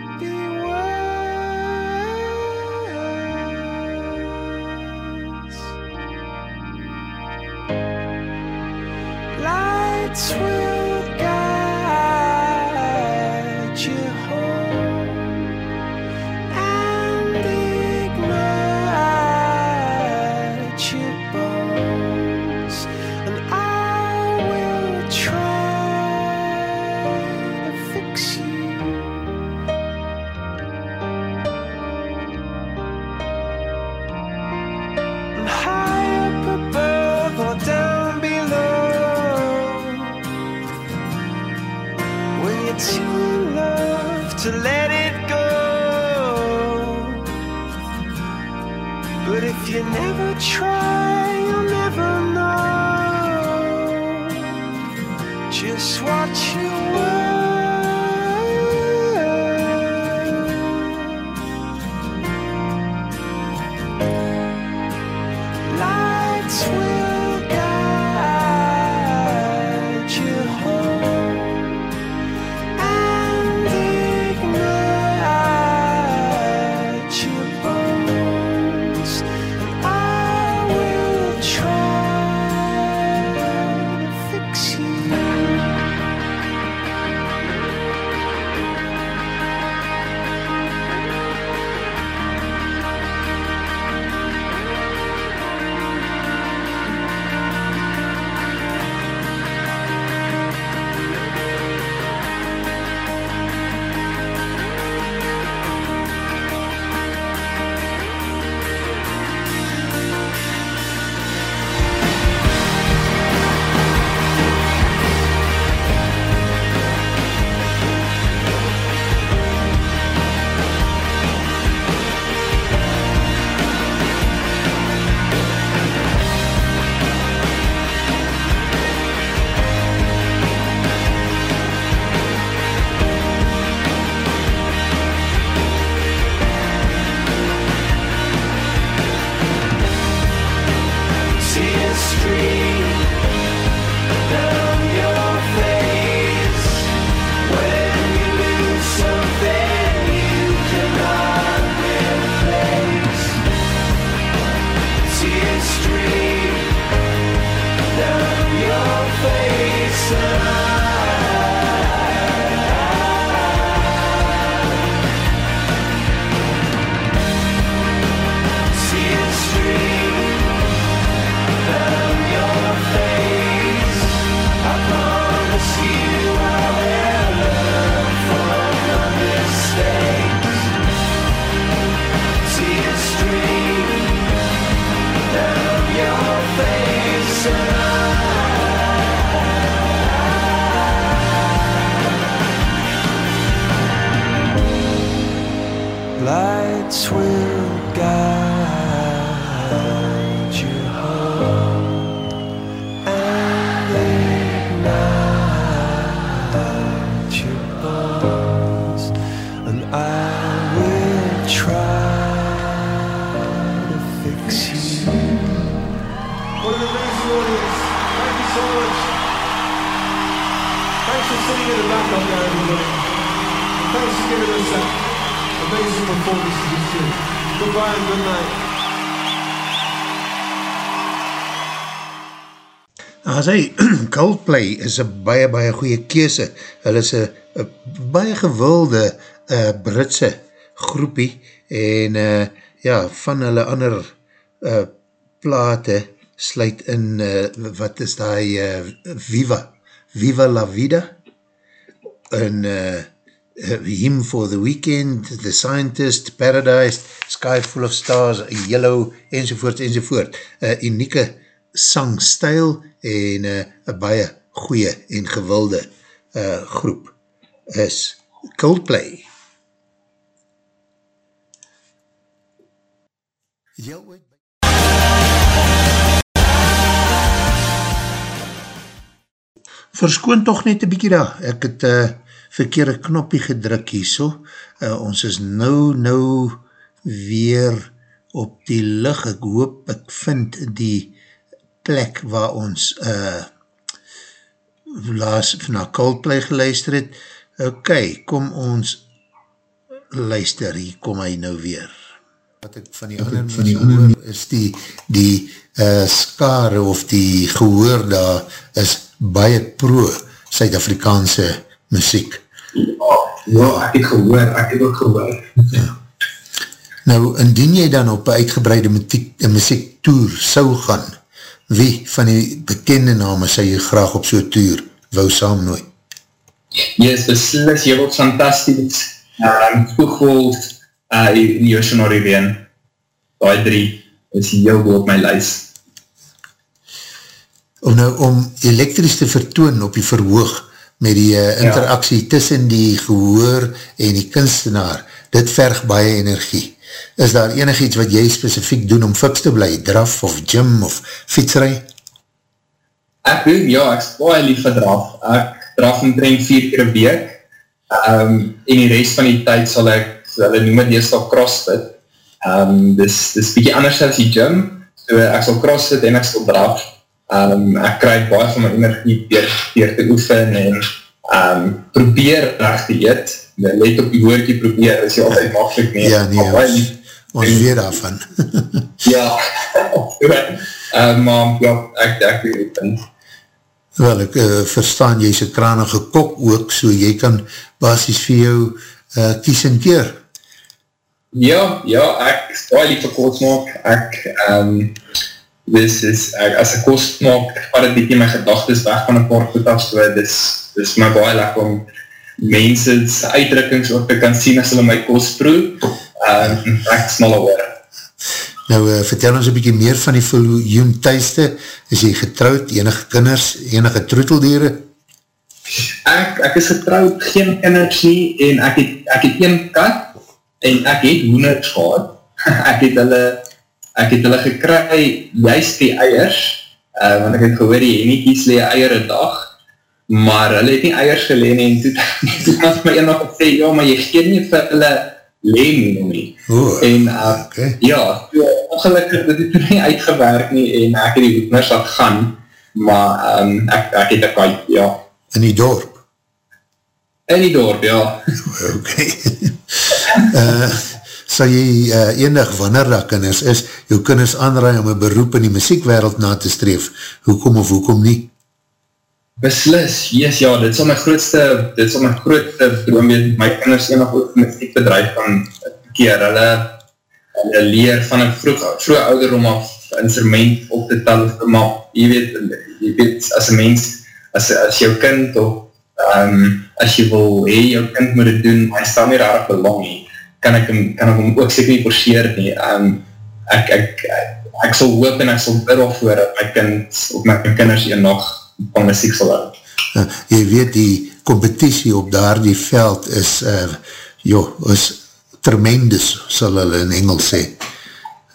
sweet. Try, you'll never know just what you were. Lights will guide you home and ignite your bones, and I will try to fix you. What an amazing audience. Thank you so much. Thanks for sitting in the back up there, everybody. Thanks for giving us that amazing performance to this tune. Goodbye and good night. As hy, [CLEARS THROAT] Coldplay is een baie, baie goeie keese. Hulle is een baie gewilde uh, Britse groepie en uh, ja, van hulle ander uh, plate sluit in, uh, wat is die, uh, Viva, Viva la Vida, en uh, Hymn for the Weekend, The Scientist, Paradise, Sky Full of Stars, Yellow, enzovoort, enzovoort. Uh, unieke sangstijl en uh, een baie goeie en gewilde uh, groep is Coldplay. Verskoon toch net een bykie daar, ek het uh, verkeerde knoppie gedruk hierso. Uh, ons is nou, nou weer op die lig. Ek hoop ek vind die plek waar ons uh, laas na Coldplay geluister het. Ok, kom ons luister, hier kom hy nou weer. Wat ek van die ander van die ander is die, die uh, skare of die gehoor daar is baie pro Suid-Afrikaanse muziek. Ja, ja, ek het gehoor, ek het ook gehoor. Ja. Nou, indien jy dan op een uitgebreide muziek tour sou gaan, wie van die bekende name sou jy graag op so'n tour wou saamnooi? Yes, beslis, jy word fantastisch. Um, Voegwold, uh, en Joshua Norriveen, die drie, is heel goed op my lijst. Om nou, om elektrisch te vertoon op die verhoog, met die uh, interactie ja. tussen die gehoor en die kunstenaar, dit verg baie energie. Is daar enig iets wat jy specifiek doen om fiks te bly, draf of gym of fietsrij? Ek doen, ja, ek is baie lief vir draf. Ek draf omtrent vier keer week, um, en die rest van die tyd sal ek, hulle noem het eerst al crossfit, um, dis, dis bykie anders as die gym, so ek sal crossfit en ek sal draf, um, ek krijg baie van my energie dier, dier te oefen en um, probeer recht te eet, let op die woordje probeer, is jy altyd makkelijk nie. Ja, nee, ons, ons weet daarvan. [LAUGHS] ja, um, maar ja, ek, ek weet het. Wel, ek uh, verstaan, jy is een kranige kok ook, so jy kan basis vir jou uh, kies en keer. Ja, ja, ek is baie lief vir koos maak. Ek, um, dis is, ek, as ek koos maak, wat het bietje my gedagtes weg van een paar goed af, so dis, dis my baie lekker om mense uitdrukkings ook te kan sien as hulle my koos proe. Um, ek mal oor. Nou, uh, vertel ons een bykie meer van die voljoen thuiste. Is jy getrouwd, enige kinders, enige troeteldiere? Ek, ek is getrouwd, geen kinders nie, en ek het, ek het een kat, en ek het hoenders gehad. [LAUGHS] ek het hulle, ek het hulle gekry, juist die eiers, uh, want ek het gehoor, die henniekies lee eier een dag, maar hulle het nie eiers geleen, en toe, [LAUGHS] toe het my een nog gesê, ja, maar jy geef nie vir hulle leem nie. Oh, en, uh, okay. ja, so, ongelukkig, dit het nie uitgewerk nie, en ek het die hoedners laat gaan, maar um, ek, ek het een kijk, ja. In die dorp? In die dorp, ja. [LAUGHS] ok. uh, [LAUGHS] sal jy uh, enig wanneer dat kinders is, jou kinders aanraai om een beroep in die muziekwereld na te streef, hoekom of hoekom nie? Beslis, yes, ja, dit is al my grootste, dit is al my grootste droom, weet, my kinders enig ook muziekbedrijf van keer, hulle, hulle leer van een vroeg, vroeg ouderom af instrument op te tel, maar jy weet, jy weet, as een mens, as, as jou kind, of um, as jy wil, hey, jou kind moet het doen, hy stel nie raar belang nie, kan ek hem, kan ek hem ook seker nie forceer nie, um, ek, ek, ek, ek sal hoop en ek sal bid of voor dat my kind, of my kinders een nog van muziek sal hou. Uh, jy weet, die competitie op daar die veld is, uh, jo, is tremendous, sal hulle in Engels sê.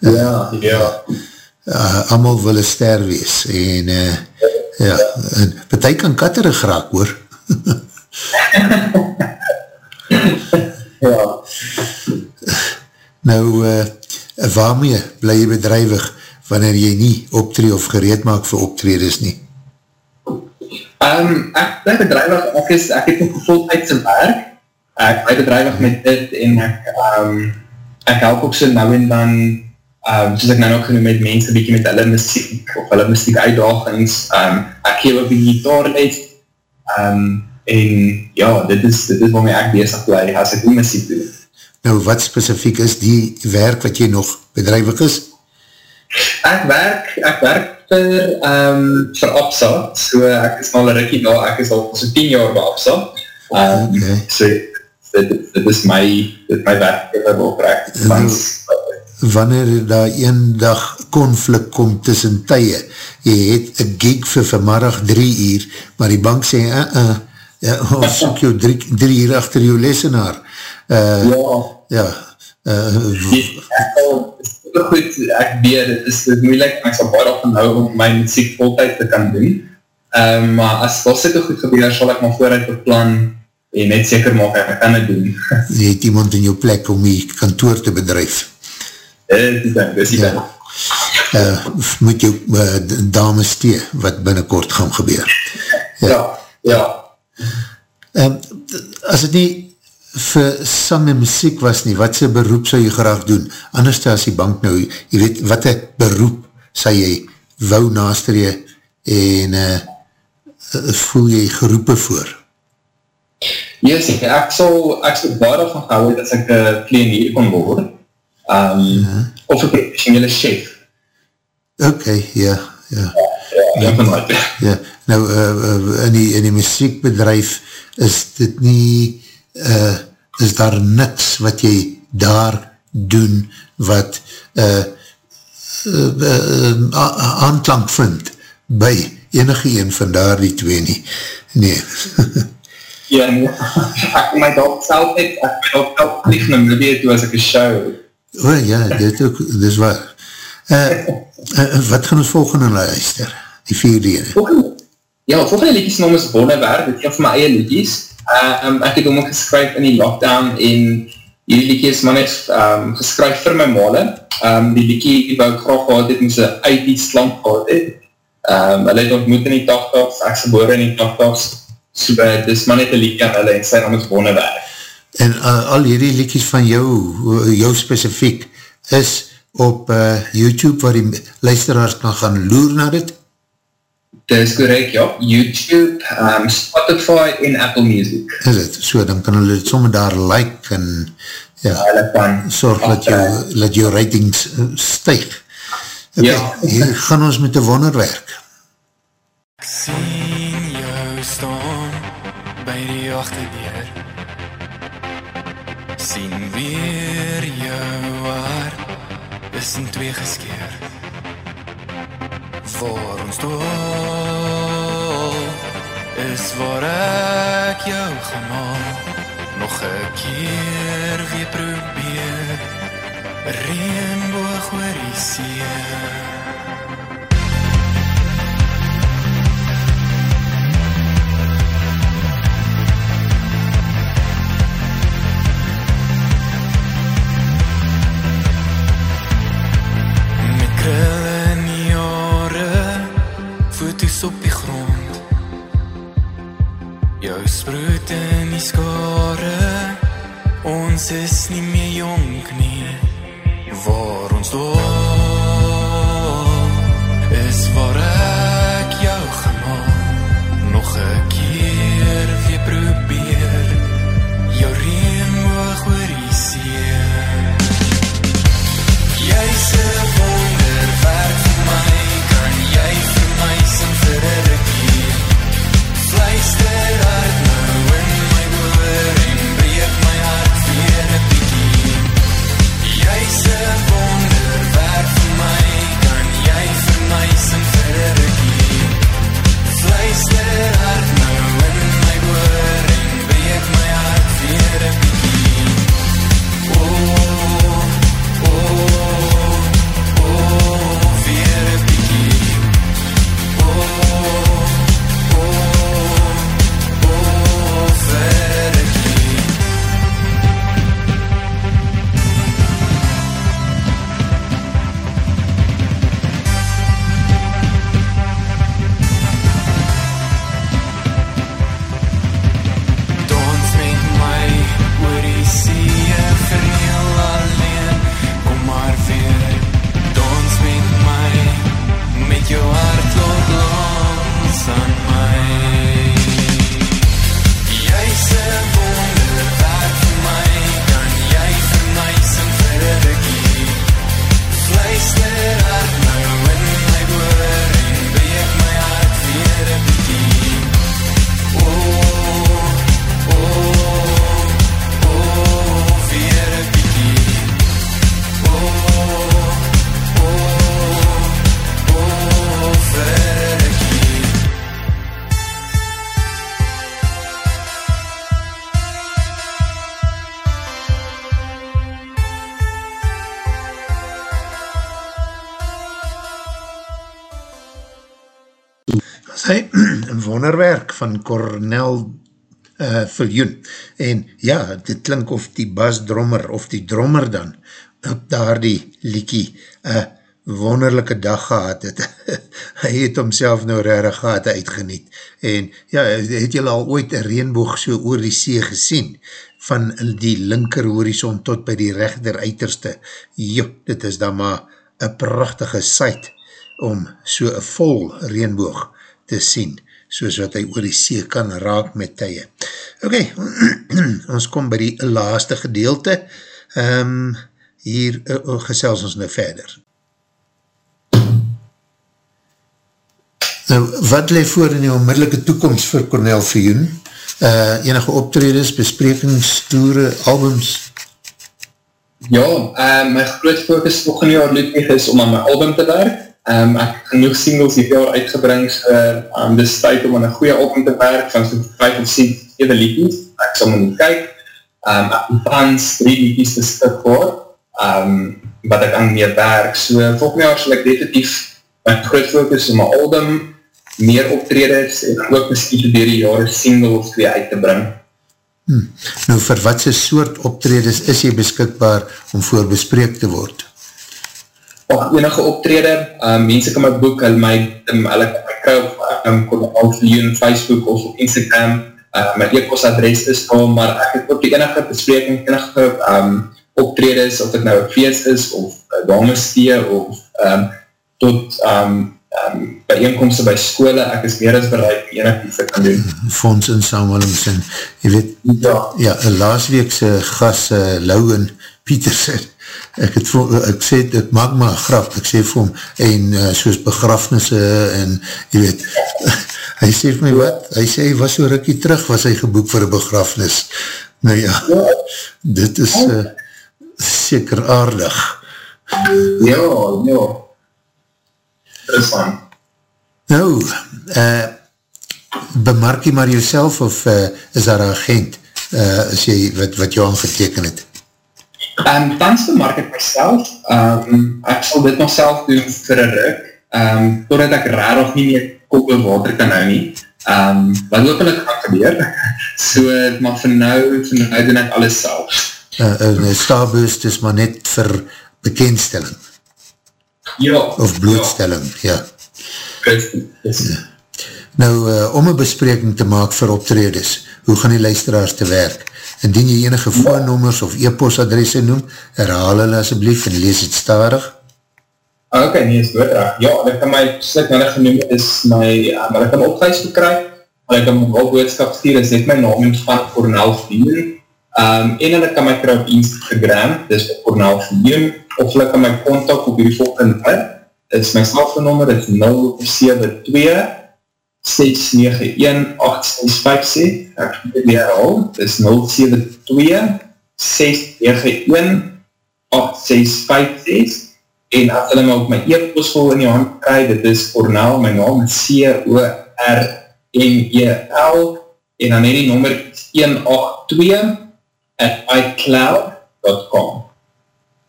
Uh, ja, ja. Uh, allemaal wil een ster wees, en, uh, ja, en betek kan katterig raak, hoor. [LAUGHS] ja. Nou, uh, waarmee bly jy bedrijwig wanneer jy nie optree of gereed maak vir optredes nie? Um, ek bly bedrijwig, ek, is, ek het nog voltijdse werk, ek bly bedrijwig met dit en ek, um, ek help ook so nou en dan, um, soos ek nou nog genoem met mense, bykie met hulle muziek, of hulle muziek uitdagings, um, ek geef ook die gitaarles, um, en ja, dit is, dit is waarmee ek bezig bly, as ek die muziek doen. Nou, wat specifiek is die werk wat jy nog bedrijwig is? Ek werk, ek werk vir, um, vir APSA, so ek is al een rikkie daar, ek is al so 10 jaar by APSA, um, okay. so dit, dit is my, dit my werk, dit wil oprecht. Nou, wanneer daar een dag konflik kom tussen tye, jy het een gig vir vanmiddag 3 uur, maar die bank sê, uh, uh, ja, [LAUGHS] ons soek jou 3 uur achter jou lesenaar. Uh, ja. Ja. Uh, ek goed, ek weet, het is dit moeilijk, en ek sal baie van hou om my muziek voltijd te kan doen, um, maar as dat sikke goed gebeur, sal ek maar vooruit beplan, en net seker maak ek kan het doen. [LAUGHS] Jy het iemand in jou plek om die kantoor te bedrijf. Dit is dan, dit is die Ja. ding. Uh, moet jou uh, dames tee, wat binnenkort gaan gebeur. Ja, ja. Um, as het nie vir sang en muziek was nie, wat sy beroep sou jy graag doen? Anders as die bank nou, jy weet, wat een beroep sal jy wou nastree en uh, voel jy geroepen voor? Yes, ek, ek sal, ek sal baie daarvan gehou het as ek uh, kleinier kon word. Um, ja. Of een professionele chef. Ok, ja, ja. Ja, van wat. Ja, nou uh, in, die, in die muziekbedrijf is dit nie, uh, is daar niks wat jy daar doen wat uh, uh, uh, aanklank vind by enige een van daar die twee nie. Nee. [LAUGHS] Ja, nee. ek my dalk self net, ek dalk self vlieg na Namibie toe as ek een show. O ja, dit ook, dit is waar. Uh, uh, wat gaan ons volgende luister? Die vierde ene. Volgende, ja, volgende liedjes naam is Bonnewerk, dit is een van my eie liedjes. Um, ek het hom geskryf in die lockdown en hierdie liedje is maar net um, geskryf vir my male. Um, die liedje wou ek graag gehad het, moes uit die slant gehad het. Um, hulle het ontmoet in die 80s, ek geboren in die 80s, so uh, dit is maar net een liedje aan hulle en sy naam is Bonnewerk. En uh, al hierdie liedjes van jou, jou specifiek, is op uh, YouTube waar die luisteraars kan gaan loer na dit? Dit is correct, ja. YouTube, um, Spotify en Apple Music. Is het? So, dan kan hulle dit sommer daar like en ja, Hulle kan sorg dat jou, dat jou ratings uh, stijg. Okay, Ja. Hier gaan ons met die wonderwerk. Ek sien jou staan by die agterdeur. sien weer jou hart is in twee geskeur. Voor ons doel is waar ek jou haal. Nog 'n keer weer probeer. Reënboog oor die see. Jou spruit in die skare, ons is nie meer jonk nie. Waar ons doel is waar ek jou gemaak. Nog 'n keer weer probeer, jou reënboog oor die see. Van Cornel uh, Viljoen. En ja, dit klink of die basdrommer of die drommer dan op daar die liekie uh, wonderlijke dag gehad het. [LAUGHS] hy het homself nou rarig gehad uitgeniet. En ja, het jy al ooit een reenboog so oor die see gesien? Van die linker horizon tot by die rechter uiterste. Jo, dit is dan maar een prachtige site om so een vol reenboog te sien, soos wat hy oor die see kan raak met tye. Ok, [CLEARS THROAT] ons kom by die laaste gedeelte. Um, hier uh, gesels ons nou verder. Nou, wat leef voor in die onmiddellike toekomst vir Cornel Vioen? Uh, enige optredes, besprekings, toere, albums? Ja, um, my groot focus volgende jaar Ludwig is om aan my album te werk. Um, ek het genoeg singles die jaar uitgebring, so um, dis tyd om aan een goeie album te werk, van so 5 of 7 liedjes. Ek sal my nie kyk. Um, ek het fans 3 liedjes geskip voor, um, wat ek aan meer werk. So volgende jaar sal ek definitief my groot focus om my album meer optredes en ook miskies door die jare singles weer uit te bring. Hmm. Nou, vir wat sy soort optredes is jy beskikbaar om voor bespreek te word? Of enige optrede, um, mense kan my boek, hulle my, um, hulle kan my kry op, um, op Facebook of op Instagram, uh, my e-post adres is al, maar ek het ook die enige bespreking, enige um, optredes, of het nou een feest is, of uh, damestee, of um, tot um, um, bijeenkomste by skole, ek is meer as bereid die enig iets te kan doen. Fonds en samenlings en jy weet, ja, ja laasweekse gas uh, Lauwen Pietersen, ek het vo, ek sê, ek maak maar grap, ek sê vir hom, en uh, soos begrafnisse en jy weet, [LAUGHS] hy sê vir my wat, hy sê hy was so rikkie terug, was hy geboek vir een begrafnis. Nou ja, [LAUGHS] dit is uh, seker aardig. Ja, ja, interessant. Nou, uh, bemark jy maar jouself of uh, is daar een agent uh, as jy, wat, wat jou aangeteken het? Um, tans bemark ek myself, um, ek sal dit nog self doen vir een ruk, um, totdat ek raar of nie meer kop en water kan hou nie. Um, wat hopelijk gaan gebeur, [LAUGHS] so, maar vir nou, vir nou doen ek alles self. Uh, uh, Starboost is maar net vir bekendstelling. Ja. Of blootstelling, ja. ja. ja. Nou, uh, om een bespreking te maak vir optredes, hoe gaan die luisteraars te werk? Indien jy enige voornommers of e-postadresse noem, herhaal hulle asjeblief en lees het starig. Ok, nie is doordraag. Ja, ek kan my, slik nou genoem, is my, um, ek kan opgeis gekry, maar ek kan my wel boodskap stuur, is dit my naam van Cornel Vien, um, en hulle kan my kry op Instagram, dis Cornel Vien, of hulle kan my contact op die volgende is my selfnummer, is 072 691-8656, ek het weer al, dit is 072-691-8656, en as hulle my op my e-post vol in die hand kry, dit is Cornel, my naam is C-O-R-N-E-L, en dan die nummer 182 at iCloud.com.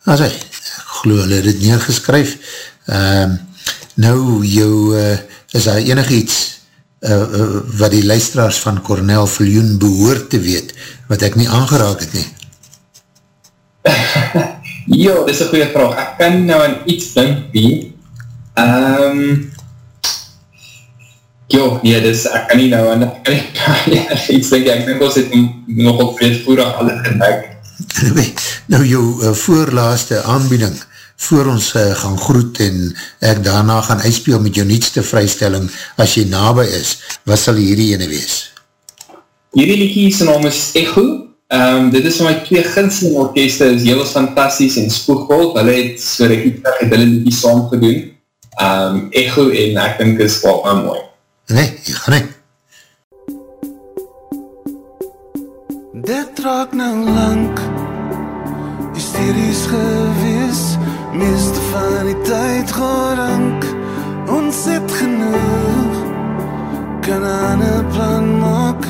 As ek geloof, hulle het neergeskryf, um, nou jou, uh, is daar enig iets uh, uh, wat die luisteraars van Cornel Viljoen behoort te weet, wat ek nie aangeraak het nie? [LAUGHS] ja, dit is een goeie vraag. Ek kan nou aan iets dink die. Um, jo, nee, dis, ek kan nie nou aan ek kan nie, [LAUGHS] iets dink, ek dink ons het nog op vreedvoerig alles gedek. [LAUGHS] nou, jou uh, voorlaaste aanbieding, voor ons uh, gaan groet en ek daarna gaan uitspeel met jou nietste vrystelling as jy nabij is, wat sal hierdie ene wees? Hierdie liekie sy naam is Echo. Um, dit is van my twee ginsling orkeste, is heel fantastisch en spoegvol. Hulle het so rikkie terug het hulle liekie saam gedoen. Um, Echo en ek dink is wel aan mooi. Nee, jy gaan nie. Dit raak nou lang Hysteries gewees Van die tyd gerank Ons het genoeg. Kan aan een plan maak.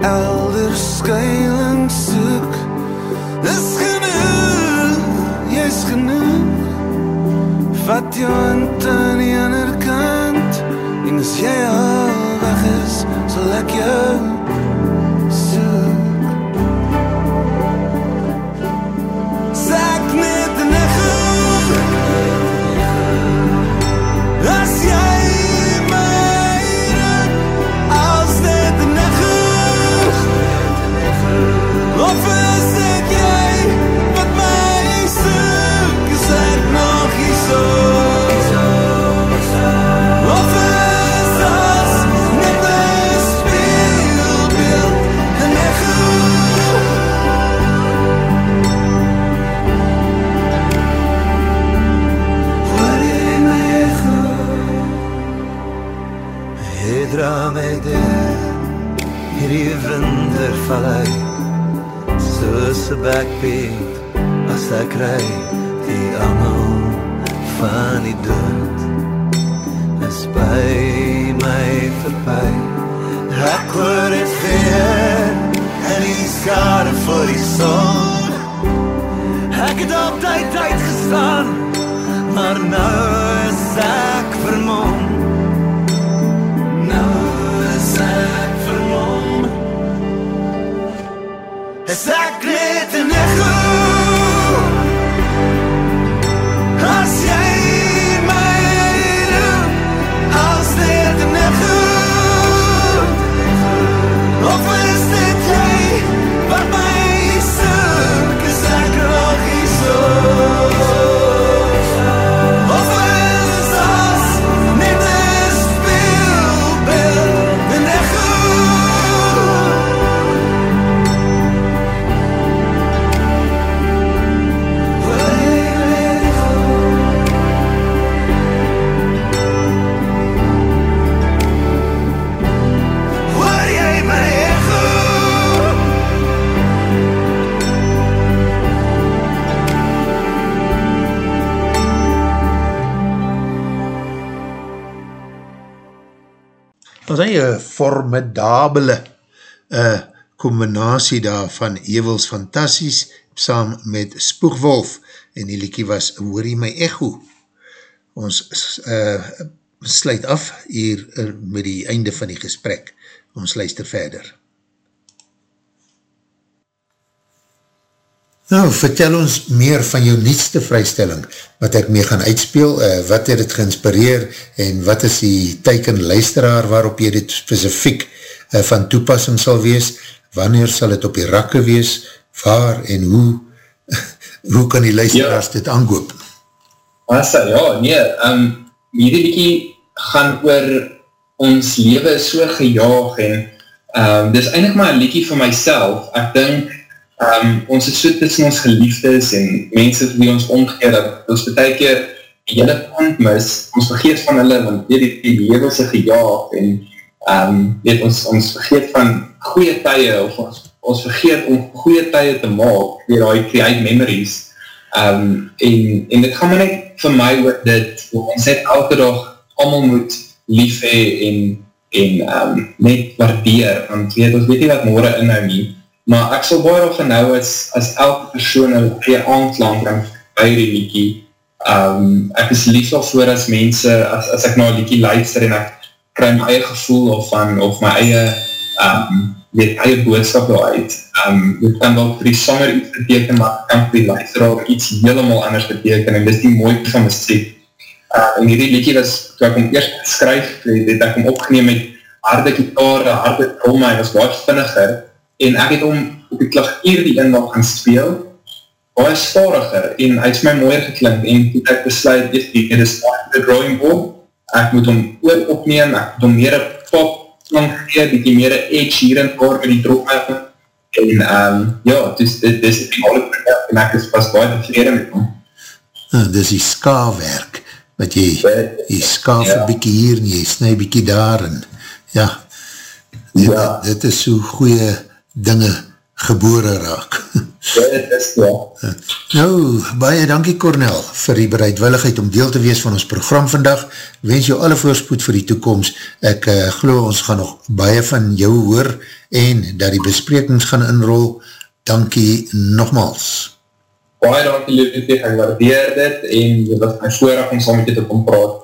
Elders skuiling soek. Is genoeg. Jy's genoeg. Vat jou hand aan die ander kant. En as jy al weg is Sal ek jou dra my deur hierdie wintervallei soos 'n backbeat as ek kry die angel van die dood is by my verby. Ek hoor dit weer en die skade vir die son. Ek het op tyd uitgestaan maar nou is ek vermom is was hy een formidabele uh, combinatie daar van Ewels Fantasties saam met Spoegwolf en die liekie was Hoor jy my echo? Ons uh, sluit af hier uh, met die einde van die gesprek. Ons luister verder. Nou, vertel ons meer van jou nietste vrystelling, wat ek mee gaan uitspeel, uh, wat het het geïnspireer en wat is die teiken luisteraar waarop jy dit specifiek uh, van toepassing sal wees, wanneer sal het op die rakke wees, waar en hoe, [LAUGHS] hoe kan die luisteraars ja. dit aangoop? Massa, ja, nee, um, hierdie liekie gaan oor ons leven so gejaag en um, dis eindelijk maar een liekie vir myself. Ek dink, um, ons is so tussen ons geliefdes en mense wie ons omgekeer, dat ons betek keer die hele kant mis, ons vergeet van hulle, want weet die, die leven is gejaag en um, weet ons, ons vergeet van goeie tye, of ons, ons vergeet om goeie tye te maak, weer die create memories, um, en, en dit gaan maar net vir my oor dit, ons net elke dag allemaal moet lief hee en, en um, net waardeer, want weet, ons weet nie wat morgen inhou nie, maar ek sal baie of nou as, as elke persoon een goeie aanklank en by die liekie, um, ek is lief al voor as mense, as, as ek na die liekie luister en ek kry my eie gevoel of, van, of my eie um, weet, eie boodskap daar uit. Um, dit kan wel vir die sanger iets beteken, maar kan vir die luisteraar iets helemaal anders beteken, en dit is die mooi van muziek. Uh, en hierdie liedje was, toe ek hom eerst skryf, het ek hom opgeneem met harde gitaar, harde tromme, en was baie vinniger, en ek het hom op die klavier die indag gaan speel, baie stariger, en hy is my mooier geklink, en toe ek besluit, dit is the drawing board, ek moet hom oor opneem, ek moet hom meer pop klank gee, bietjie meer edge hier en daar met die tromme, en um, ja, dus dit is die alle project, en ek is pas baie tevrede met hom. Uh, dis die ska-werk, wat jy, jy skaaf ja. een bykie hier, en jy snij bykie daar, en ja, dit, ja. dit is so goeie dinge gebore raak. Ja, dit is ja. Nou, baie dankie Cornel vir die bereidwilligheid om deel te wees van ons program vandag. Wens jou alle voorspoed vir die toekomst. Ek uh, geloof ons gaan nog baie van jou hoor en dat die besprekings gaan inrol. Dankie nogmaals. Baie dankie Ludwig, ek waardeer dit en dit was my voorraag om saam met jy te kom praat.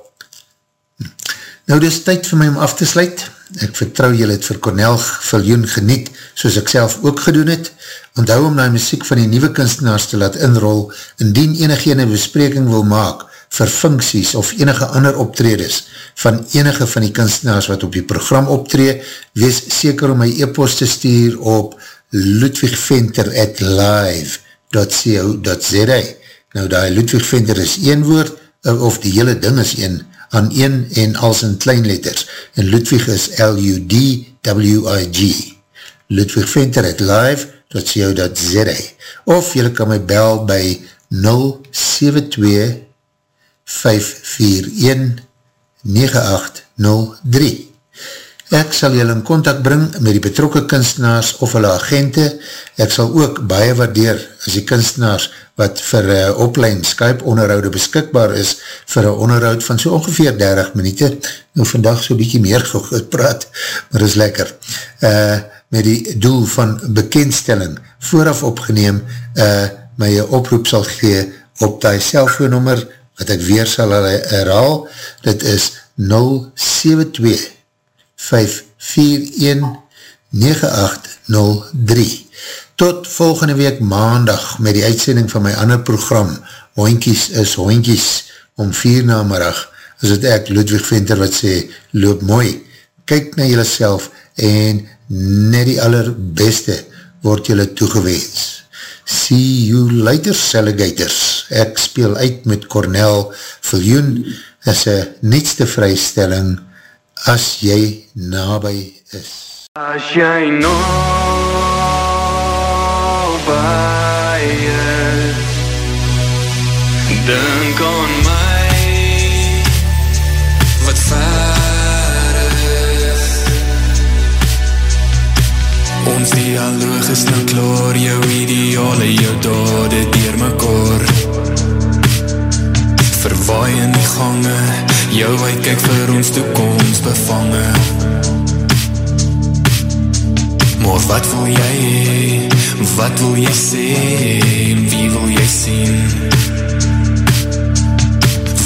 Nou, dit is tyd vir my om af te sluit. Ek vertrouw jy het vir Cornel Viljoen geniet, soos ek self ook gedoen het. Onthou om na muziek van die nieuwe kunstenaars te laat inrol, indien enige ene bespreking wil maak vir funksies of enige ander optredes van enige van die kunstenaars wat op die program optree, wees seker om my e-post te stuur op ludwigventer at live.co.za Nou, die Ludwig Venter is een woord, of die hele ding is een aan een en als in kleinletters. En Ludwig is L-U-D-W-I-G. Ludwig Venter het live.co.za of jylle kan my bel by 072-541-9803. Ek sal julle in contact bring met die betrokke kunstenaars of hulle agente. Ek sal ook baie waardeer as die kunstenaars wat vir uh, oplein Skype onderhoude beskikbaar is vir een onderhoud van so ongeveer 30 minuute. Nou vandag so bykie meer [LAUGHS] gepraat, maar is lekker. Uh, met die doel van bekendstelling vooraf opgeneem uh, my oproep sal gee op die cellfoonnummer wat ek weer sal herhaal. Dit is 072 Tot volgende week maandag met die uitsending van my ander program Hoinkies is Hoinkies om vier namerig is het ek Ludwig Venter wat sê loop mooi, kyk na jylle self en net die allerbeste word jylle toegewees. See you later, Alligators. Ek speel uit met Cornel Viljoen as een nietste vrystelling as jy nabij is. As jy nabij is Dink aan my Wat ver is Ons dialoog is nou klaar Jou ideale, jou dade dier mekaar Verwaai in die gange Jou uitkijk vir ons toekomst bevange Maar wat wil jy hee? Wat wil jy sê? Wie wil jy sien?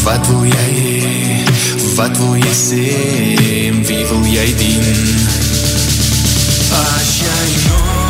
Wat wil jy hee? Wat wil jy sê? Wie wil jy dien? As jy nabij